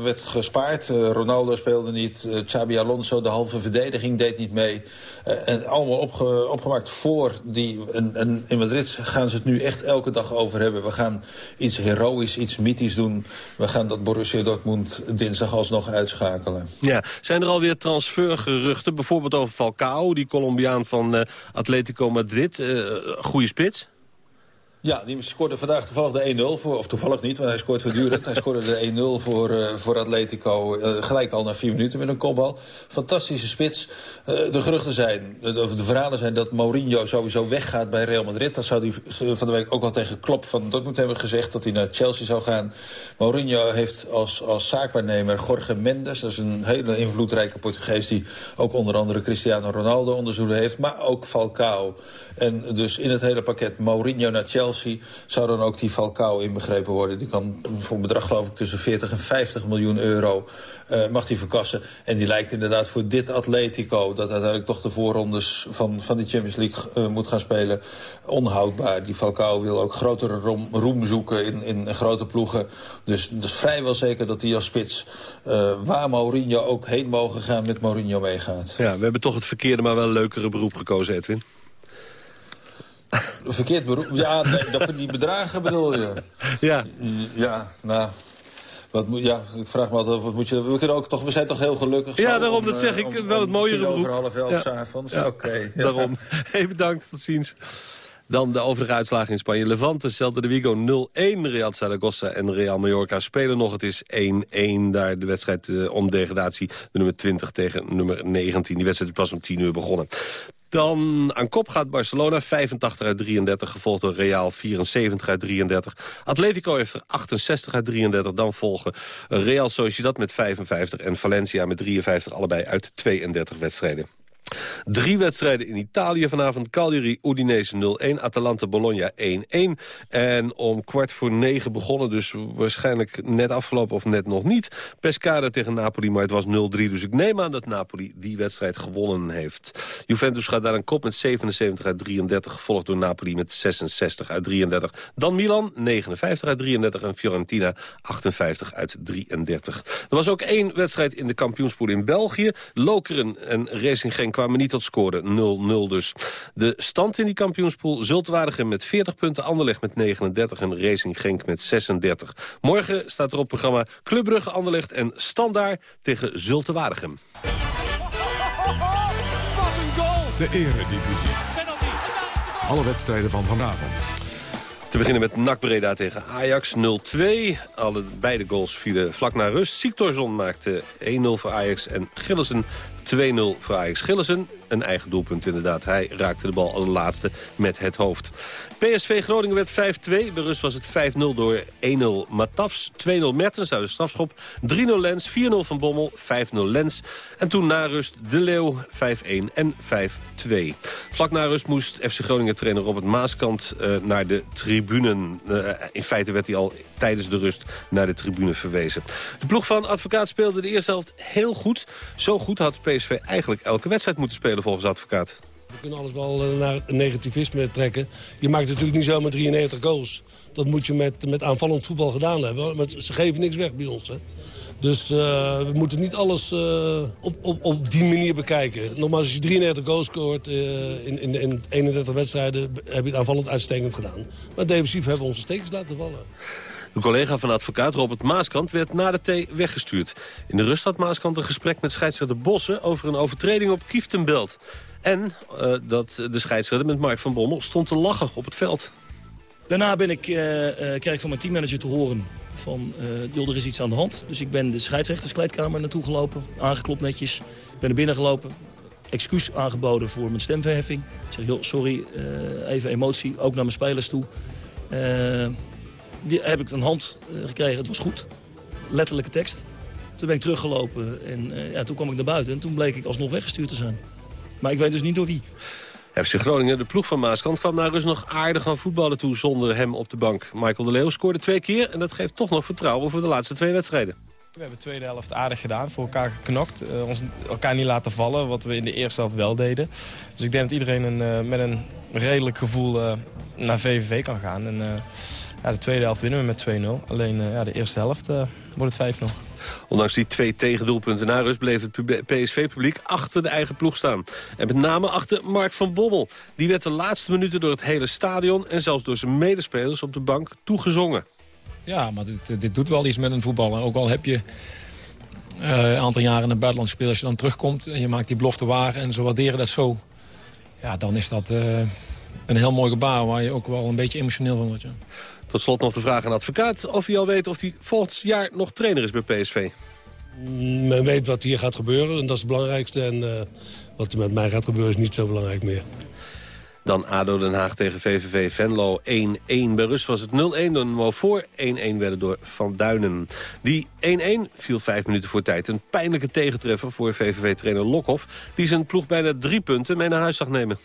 werd, gespaard. Eh, Ronaldo speelde niet, eh, Xabi Alonso, de halve verdediging, deed niet mee. Eh, en allemaal opge- opgemaakt voor die... En, in Madrid gaan ze het nu echt elke dag over hebben. We gaan iets heroïs, iets mythisch doen. We gaan dat Borussia Dortmund dinsdag alsnog uitschakelen. Ja, zijn er alweer transfergeruchten? Bijvoorbeeld over Falcao, die Colombiaan van Atletico Madrid. Goede spits. Ja, die scoorde vandaag toevallig de 1-0 voor, of toevallig niet, want hij scoort voortdurend. hij scoorde de 1-0 voor, eh, voor Atletico, eh, gelijk al na vier minuten met een kopbal. Fantastische spits. Eh, de geruchten zijn, of de verhalen zijn dat Mourinho sowieso weggaat bij Real Madrid. Dat zou hij van de week ook al tegen Klopp van Dortmund hebben gezegd, dat hij naar Chelsea zou gaan. Mourinho heeft als, als zaakwaarnemer Jorge Mendes, dat is een hele invloedrijke Portugees die ook onder andere Cristiano Ronaldo onder zijn hoede heeft, maar ook Falcao. En dus in het hele pakket Mourinho naar Chelsea zou dan ook die Falcao inbegrepen worden. Die kan voor een bedrag geloof ik tussen 40 en 50 miljoen euro eh, mag die verkassen. En die lijkt inderdaad voor dit Atletico, dat uiteindelijk toch de voorrondes van, van de Champions League eh, moet gaan spelen, onhoudbaar. Die Falcao wil ook grotere roem, zoeken in, in grote ploegen. Dus, dus vrijwel zeker dat hij als spits, eh, waar Mourinho ook heen mogen gaan, met Mourinho meegaat. Ja, we hebben toch het verkeerde, maar wel leukere beroep gekozen, Edwin. Verkeerd beroep? Ja, nee, dat voor die bedragen bedoel je? Ja. Ja, nou... Wat moet, ja, ik vraag me altijd, wat moet je... We, kunnen ook toch, we zijn toch heel gelukkig Ja, daarom, om, dat eh, zeg ik. om- wel het mooiere tien beroep. over half elf Ja. s'avonds. Ja, Oké. ja. Daarom. Hey, bedankt, tot ziens. Dan de overige uitslagen in Spanje. Levante, Celta de Vigo 0-1. Real Zaragoza en Real Mallorca spelen nog. Het is 1-1 daar de wedstrijd eh, om degradatie. De nummer 20 tegen nummer 19. Die wedstrijd is pas om 10 uur begonnen. Dan aan kop gaat Barcelona, 85 uit 33, gevolgd door Real, 74 uit 33. Atletico heeft er 68 uit 33. Dan volgen Real Sociedad met 55 en Valencia met 53, allebei uit 32 wedstrijden. Drie wedstrijden in Italië vanavond. Cagliari, Udinese 0-1. Atalanta, Bologna 1-1. En om kwart voor negen begonnen. Dus waarschijnlijk net afgelopen of net nog niet. Pescara tegen Napoli, maar het was 0-3. Dus ik neem aan dat Napoli die wedstrijd gewonnen heeft. Juventus gaat daar een kop met 77 uit 33. Gevolgd door Napoli met 66 uit 33. Dan Milan, 59 uit 33. En Fiorentina, 58 uit 33. Er was ook één wedstrijd in de kampioenspool in België. Lokeren en Racing Genk kwamen niet tot scoren. 0-0 dus. De stand in die kampioenspool Zultwaardigen met 40 punten. Anderlecht met 39 en Racing Genk met 36. Morgen staat er op programma Club Brugge, Anderlecht en Standaard tegen Zultewaardigen. De Eredivisie. Alle wedstrijden van vanavond. Te beginnen met NAC Breda tegen Ajax 0-2. Alle beide goals vielen vlak na rust. Siktorzon maakte 1-0 voor Ajax en Gillissen 2-0 voor Ajax. Gillissen, een eigen doelpunt inderdaad. Hij raakte de bal als laatste met het hoofd. PSV Groningen werd 5-2. Bij rust was het 5-0 door 1-0 Matafs. 2-0 Mertens uit de strafschop. 3-0 Lens, 4-0 Van Bommel, 5-0 Lens. En toen na rust De Leeuw 5-1 en 5-2. Vlak na rust moest FC Groningen trainer Robert Maaskant uh, naar de tribunen. Uh, in feite werd hij al tijdens de rust naar de tribune verwezen. De ploeg van Advocaat speelde de eerste helft heel goed. Zo goed had PSV eigenlijk elke wedstrijd moeten spelen volgens Advocaat. We kunnen alles wel eh, naar negativisme trekken. Je maakt natuurlijk niet zomaar 93 goals. Dat moet je met, met aanvallend voetbal gedaan hebben. Ze geven niks weg bij ons. Hè. Dus uh, we moeten niet alles uh, op, op, op die manier bekijken. Nogmaals, als je 33 goals scoort in, in, in 31 wedstrijden... heb je het aanvallend uitstekend gedaan. Maar defensief hebben we onze stekens laten vallen. De collega van advocaat Robert Maaskant werd na de thee weggestuurd. In de rust had Maaskant een gesprek met scheidsrechter Bossen... over een overtreding op Kieftenbelt. En uh, dat de scheidsrechter met Mark van Bommel stond te lachen op het veld. Daarna ben ik, uh, uh, kreeg ik van mijn teammanager te horen van uh, er is iets aan de hand. Dus ik ben de scheidsrechterskleedkamer naartoe gelopen, aangeklopt netjes. Ik ben er binnen gelopen, excuus aangeboden voor mijn stemverheffing. Ik zeg, joh, sorry, even emotie, ook naar mijn spelers toe. Die heb ik een hand gekregen, het was goed. letterlijke tekst. Toen ben ik teruggelopen en eh, ja, toen kwam ik naar buiten. En toen bleek ik alsnog weggestuurd te zijn. Maar ik weet dus niet door wie. FC Groningen, de ploeg van Maaskant, kwam naar rust nog aardig aan voetballen toe zonder hem op de bank. Michael de Leeuw scoorde twee keer en dat geeft toch nog vertrouwen voor de laatste twee wedstrijden. We hebben de tweede helft aardig gedaan, voor elkaar geknokt. eh, ons elkaar niet laten vallen, wat we in de eerste helft wel deden. Dus ik denk dat iedereen een, eh, met een redelijk gevoel eh, naar VVV kan gaan. En, eh, ja, de tweede helft winnen we met 2-0. Alleen eh, ja, de eerste helft eh, wordt het 5-0. Ondanks die twee tegendoelpunten na rust bleef het pub- PSV-publiek achter de eigen ploeg staan. En met name achter Mark van Bommel. Die werd de laatste minuten door het hele stadion en zelfs door zijn medespelers op de bank toegezongen. Ja, maar dit, dit doet wel iets met een voetballer. Ook al heb je eh, een aantal jaren in het buitenland gespeeld... als je dan terugkomt en je maakt die belofte waar... en ze waarderen dat zo... ja, dan is dat eh, een heel mooi gebaar... waar je ook wel een beetje emotioneel van wordt. Ja. Tot slot nog de vraag aan advocaat of hij al weet of hij volgend jaar nog trainer is bij PSV. Men weet wat hier gaat gebeuren en dat is het belangrijkste. En eh, wat er met mij gaat gebeuren is niet zo belangrijk meer. Dan ADO Den Haag tegen VVV Venlo 1-1. Bij rust was het 0-1 door Mo voor. 1-1 werden door Van Duinen. Die 1-1 viel vijf minuten voor tijd. Een pijnlijke tegentreffer voor VVV-trainer Lokhoff... die zijn ploeg bijna drie punten mee naar huis zag nemen.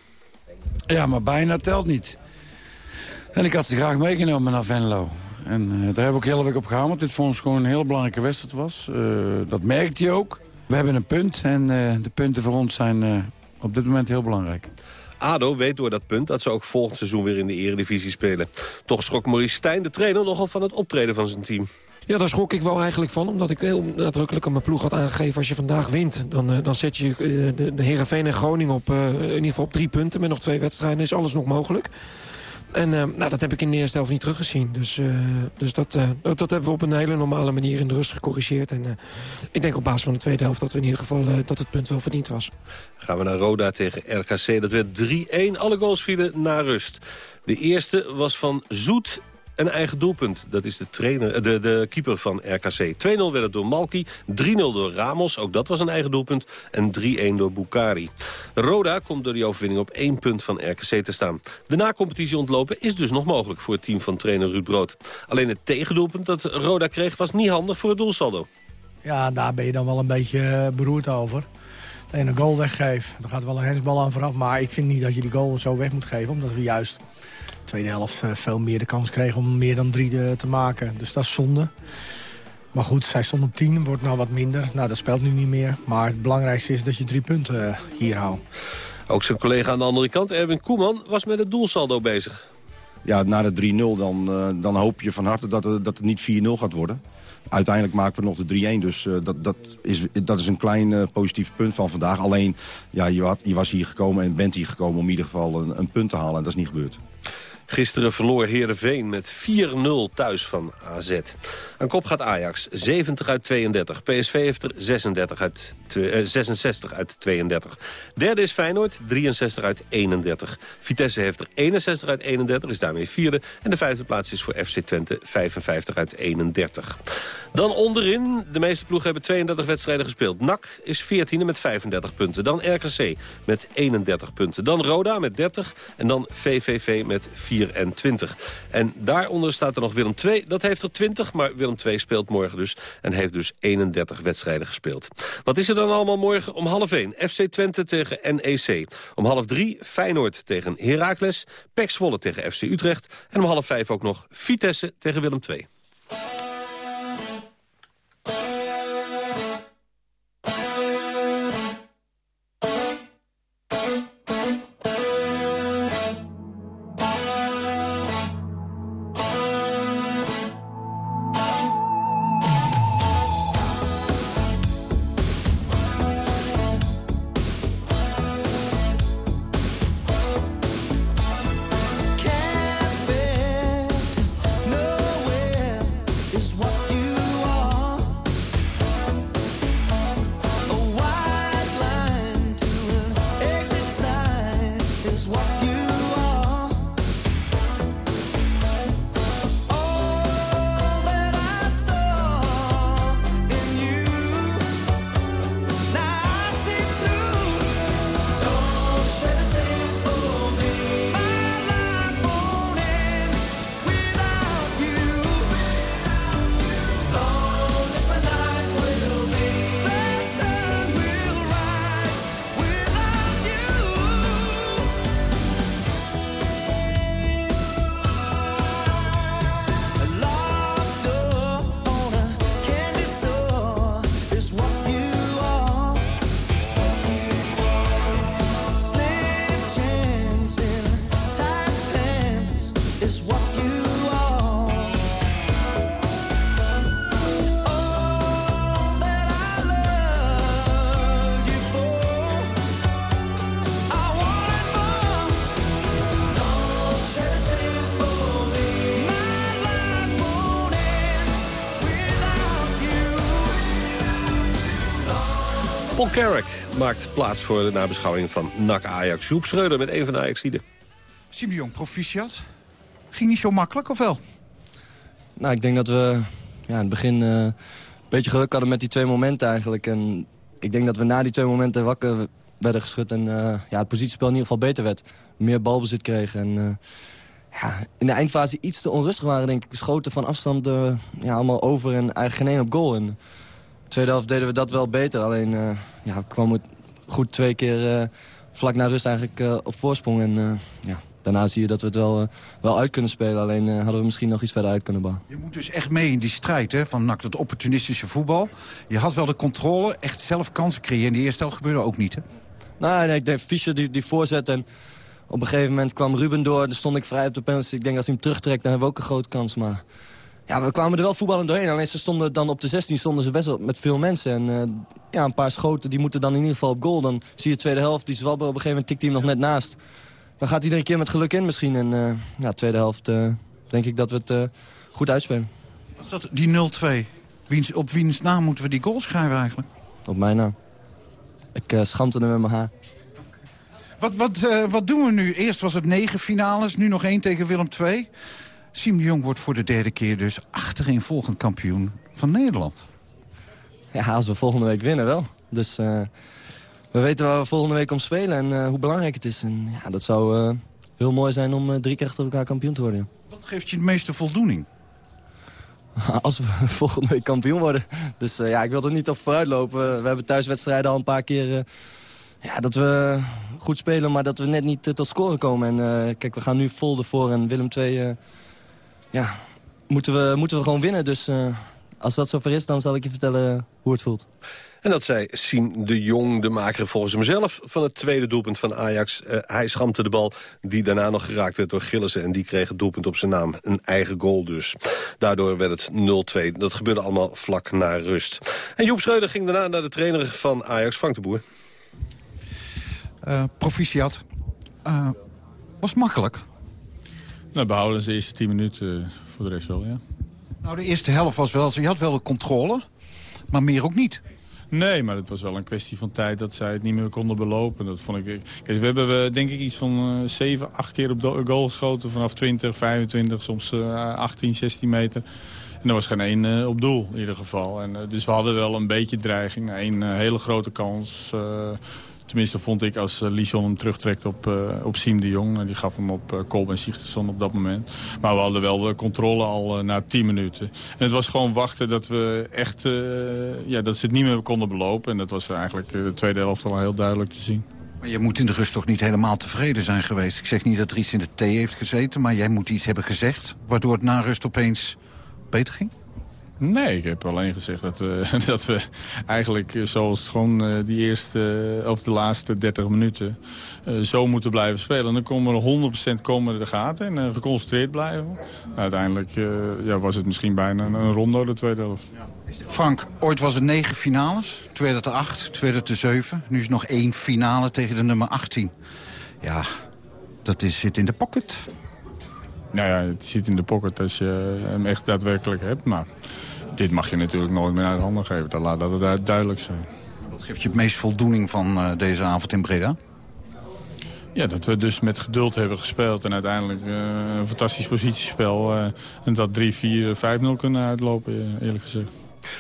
Ja, maar bijna telt niet. En ik had ze graag meegenomen naar Venlo. En eh, daar hebben we ook heel erg op gehamerd. Dit voor ons gewoon een heel belangrijke wedstrijd was. Eh, dat merkt hij ook. We hebben een punt en eh, de punten voor ons zijn eh, op dit moment heel belangrijk. ADO weet door dat punt dat ze ook volgend seizoen weer in de eredivisie spelen. Toch schrok Maurice Stijn, de trainer, nogal van het optreden van zijn team. Ja, daar schrok ik wel eigenlijk van. Omdat ik heel nadrukkelijk aan mijn ploeg had aangegeven... als je vandaag wint, dan, dan zet je de, de Heerenveen en Groningen op, eh, in ieder geval op drie punten. Met nog twee wedstrijden is alles nog mogelijk. En eh, nou, dat heb ik in de eerste helft niet teruggezien. Dus, eh, dus dat, eh, dat, dat hebben we op een hele normale manier in de rust gecorrigeerd. En eh, ik denk op basis van de tweede helft dat we in ieder geval dat het punt wel verdiend was. Gaan we naar Roda tegen RKC. Dat werd 3-1. Alle goals vielen na rust. De eerste was van Zoet een eigen doelpunt. Dat is de, trainer, eh, de, de keeper van RKC. 2-0 werd het door Malki, 3-0 door Ramos, ook dat was een eigen doelpunt... en 3-1 door Bukari. Roda komt door die overwinning op één punt van RKC te staan. De na-competitie ontlopen is dus nog mogelijk voor het team van trainer Ruud Brood. Alleen het tegendoelpunt dat Roda kreeg was niet handig voor het doelsaldo. Ja, daar ben je dan wel een beetje eh, beroerd over. Dat je een goal weggeeft, er gaat wel een hensbal aan vooraf. Maar ik vind niet dat je die goal zo weg moet geven. Omdat we juist tweede helft eh, veel meer de kans kregen om meer dan drie eh, te maken. Dus dat is zonde. Maar goed, zij stond op 10, wordt nou wat minder. Nou, dat speelt nu niet meer. Maar het belangrijkste is dat je drie punten eh, hier houdt. Ook zijn collega aan de andere kant, Erwin Koeman, was met het doelsaldo bezig. Ja, na de 3-0 dan, eh, dan hoop je van harte dat het, dat het niet 4-0 gaat worden. Uiteindelijk maken we nog de 3-1, dus eh, dat, dat, is, dat is een klein positief punt van vandaag. Alleen, ja, je, had, je was hier gekomen en bent hier gekomen om in ieder geval een, een punt te halen. En dat is niet gebeurd. Gisteren verloor Heerenveen met 4-0 thuis van AZ. Aan kop gaat Ajax, 70 uit 32. PSV heeft er 36 uit, twe- eh, 66 uit 32. Derde is Feyenoord, 63 uit 31. Vitesse heeft er 61 uit 31, is daarmee vierde. En de vijfde plaats is voor FC Twente, 55 uit 31. Dan onderin, de meeste ploegen hebben 32 wedstrijden gespeeld. NAC is 14e met 35 punten. Dan RKC met 31 punten. Dan Roda met 30 en dan VVV met 24. En daaronder staat er nog Willem II. Dat heeft er 20, maar Willem II speelt morgen dus... en heeft dus 31 wedstrijden gespeeld. Wat is er dan allemaal morgen? Om half 1 FC Twente tegen NEC. Om half 3 Feyenoord tegen Heracles. PEC Zwolle tegen FC Utrecht. En om half 5 ook nog Vitesse tegen Willem II. Von Carrick maakt plaats voor de nabeschouwing van NAC Ajax. Joep Schreuder met een van de Ajaxiden. Sim de Jong, proficiat. Ging niet zo makkelijk, of wel? Nou, ik denk dat we ja, in het begin eh, een beetje geluk hadden met die twee momenten eigenlijk. En ik denk dat we na die twee momenten wakker werden geschud. En eh, ja, het positiespel in ieder geval beter werd. Meer balbezit kregen. En eh, ja, in de eindfase iets te onrustig waren, denk ik. Schoten van afstand ja, allemaal over en eigenlijk geen één op goal. En tweede helft deden we dat wel beter. Alleen eh, ja, kwam het goed twee keer eh, vlak na rust eigenlijk eh, op voorsprong. En ja, daarna zie je dat we het wel, wel uit kunnen spelen. Alleen hadden we misschien nog iets verder uit kunnen bouwen. Je moet dus echt mee in die strijd hè, van NAC, dat opportunistische voetbal. Je had wel de controle, echt zelf kansen creëren. In de eerste helft gebeurde ook niet, hè? Nou, nee, ik denk Fischer die, die voorzet en op een gegeven moment kwam Ruben door. Dan stond ik vrij op de penalty. Ik denk als hij hem terugtrekt, dan hebben we ook een grote kans. Maar ja, we kwamen er wel voetballend doorheen. Alleen ze stonden dan op de 16 stonden ze best wel met veel mensen. En eh, ja, een paar schoten die moeten dan in ieder geval op goal. Dan zie je de tweede helft, die Zwabber op een gegeven moment tikt hij hem nog net naast. Dan gaat hij er een keer met geluk in misschien. En eh ja, tweede helft eh, denk ik dat we het goed uitspelen. Was dat die 0-2? Wiens, op wiens naam moeten we die goal schrijven eigenlijk? Op mijn naam. Ik uh, schampte hem met mijn haar. Wat, wat, wat doen we nu? Eerst was het negen finales, nu nog één tegen Willem II. Siem de Jong wordt voor de derde keer dus achtereenvolgend kampioen van Nederland. Ja, als we volgende week winnen wel. Dus eh, we weten waar we volgende week om spelen en eh, hoe belangrijk het is. En ja, dat zou eh, heel mooi zijn om drie keer achter elkaar kampioen te worden. Wat geeft je de meeste voldoening? Als we volgende week kampioen worden. Dus ja, ik wil er niet op vooruit lopen. We hebben thuiswedstrijden al een paar keer... ja, dat we goed spelen, maar dat we net niet tot scoren komen. En kijk, we gaan nu vol ervoor. En Willem II, ja, moeten we, moeten we gewoon winnen. Dus eh, als dat zover is, dan zal ik je vertellen hoe het voelt. En dat zei Siem de Jong, de maker volgens hemzelf van het tweede doelpunt van Ajax. Eh, hij schampte de bal die daarna nog geraakt werd door Gillissen... en die kreeg het doelpunt op zijn naam. Een eigen goal dus. Daardoor werd het 0-2. Dat gebeurde allemaal vlak na rust. En Joep Schreuder ging daarna naar de trainer van Ajax, Frank de Boer. Eh proficiat. Eh, was makkelijk. Nou, behouden de eerste 10 minuten eh, voor de rest wel, ja. Nou, de eerste helft was wel... Je had wel de controle, maar meer ook niet. Nee, maar het was wel een kwestie van tijd dat zij het niet meer konden belopen. Dat vond ik... Kijk, we hebben eh, denk ik iets van eh 7, 8 keer op goal geschoten. Vanaf 20, 25, soms eh 18, 16 meter. En er was geen één eh, op doel in ieder geval. En, eh, dus we hadden wel een beetje dreiging. Eén eh, hele grote kans. Eh, tenminste vond ik als uh, Lijon hem terugtrekt op, eh, op Siem de Jong. Die gaf hem op uh, Sigtersson op dat moment. Maar we hadden wel de controle al eh, na 10 minuten. En het was gewoon wachten dat we echt... eh, ja, dat ze het niet meer konden belopen. En dat was eigenlijk eh, de tweede helft al heel duidelijk te zien. Maar je moet in de rust toch niet helemaal tevreden zijn geweest. Ik zeg niet dat er iets in de thee heeft gezeten, maar jij moet iets hebben gezegd... waardoor het na rust opeens beter ging? Nee, ik heb alleen gezegd dat we, dat we eigenlijk eh, zoals gewoon eh, die eerste eh, of de laatste 30 minuten eh, zo moeten blijven spelen. Dan komen er 100% komen de gaten en eh, geconcentreerd blijven. Nou, uiteindelijk eh, ja, was het misschien bijna een, een rondo de tweede helft. Frank, ooit was het negen finales. 2008, 2007. Nu is nog één finale tegen de nummer 18. Ja, dat is, zit in de pocket. Nou ja, het zit in de pocket als je hem echt daadwerkelijk hebt. Maar dit mag je natuurlijk nooit meer uit handen geven. Dan laat dat duidelijk zijn. Wat geeft je het meest voldoening van eh, deze avond in Breda? Ja, dat we dus met geduld hebben gespeeld en uiteindelijk eh, een fantastisch positiespel. eh, en dat 3, 4, 5-0 kunnen uitlopen, eerlijk gezegd.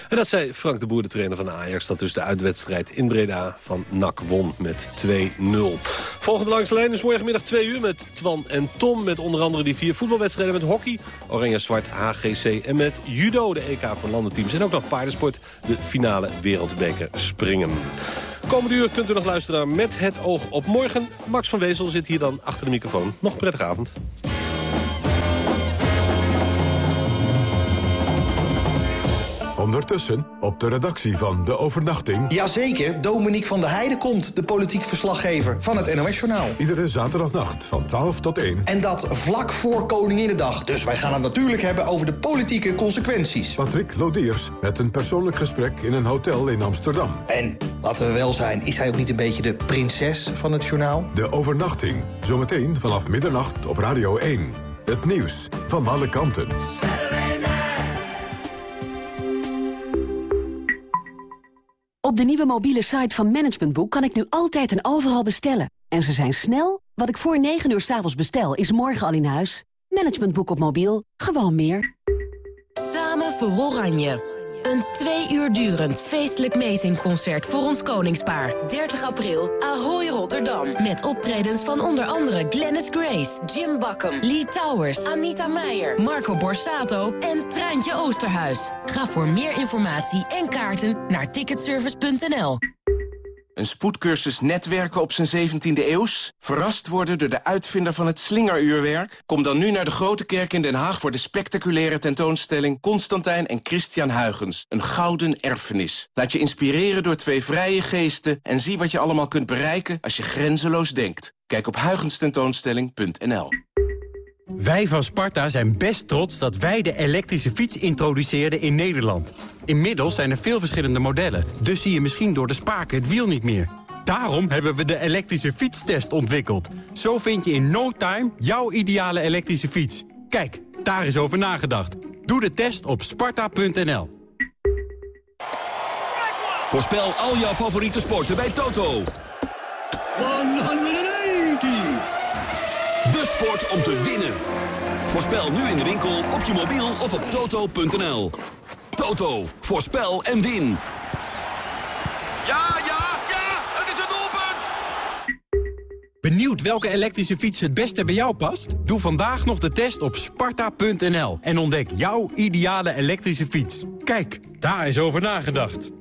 En dat zei Frank de Boer, de trainer van Ajax... dat dus de uitwedstrijd in Breda van NAC won met 2-0. Volgende langs de lijn is morgenmiddag 2 uur met Twan en Tom... met onder andere die vier voetbalwedstrijden met hockey... Oranje-Zwart, HGC en met judo, de EK van landenteams... en ook nog paardensport, de finale wereldbeker springen. Komende uur kunt u nog luisteren Met het oog op morgen. Max van Wezel zit hier dan achter de microfoon. Nog een prettige avond. Ondertussen op de redactie van De Overnachting. Jazeker, Dominique van der Heijden komt, de politiek verslaggever van het NOS-journaal. Iedere zaterdagnacht van 12 tot 1. En dat vlak voor Koninginnedag. Dus wij gaan het natuurlijk hebben over de politieke consequenties. Patrick Lodiers met een persoonlijk gesprek in een hotel in Amsterdam. En, laten we wel zijn, is hij ook niet een beetje de prinses van het journaal? De Overnachting. Zometeen vanaf middernacht op Radio 1. Het nieuws van alle kanten. Op de nieuwe mobiele site van Management Boek kan ik nu altijd en overal bestellen. En ze zijn snel. Wat ik voor 9 uur s avonds bestel, is morgen al in huis. Management Boek op mobiel. Gewoon meer. Samen voor Oranje. Een twee uur durend feestelijk meezingconcert voor ons koningspaar. 30 april, Ahoy Rotterdam. Met optredens van onder andere Glennis Grace, Jim Bakken, Lee Towers, Anita Meijer, Marco Borsato en Treintje Oosterhuis. Ga voor meer informatie en kaarten naar ticketservice.nl. Een spoedcursus netwerken op zijn 17e eeuws? Verrast worden door de uitvinder van het slingeruurwerk? Kom dan nu naar de Grote Kerk in Den Haag... voor de spectaculaire tentoonstelling Constantijn en Christian Huygens. Een gouden erfenis. Laat je inspireren door twee vrije geesten... en zie wat je allemaal kunt bereiken als je grenzeloos denkt. Kijk op huygenstentoonstelling.nl. Wij van Sparta zijn best trots dat wij de elektrische fiets introduceerden in Nederland. Inmiddels zijn er veel verschillende modellen, dus zie je misschien door de spaken het wiel niet meer. Daarom hebben we de elektrische fietstest ontwikkeld. Zo vind je in no time jouw ideale elektrische fiets. Kijk, daar is over nagedacht. Doe de test op sparta.nl. Voorspel al jouw favoriete sporten bij Toto. 180! De sport om te winnen. Voorspel nu in de winkel, op je mobiel of op toto.nl. Toto, voorspel en win. Ja, ja, ja, het is een doelpunt! Benieuwd welke elektrische fiets het beste bij jou past? Doe vandaag nog de test op sparta.nl en ontdek jouw ideale elektrische fiets. Kijk, daar is over nagedacht.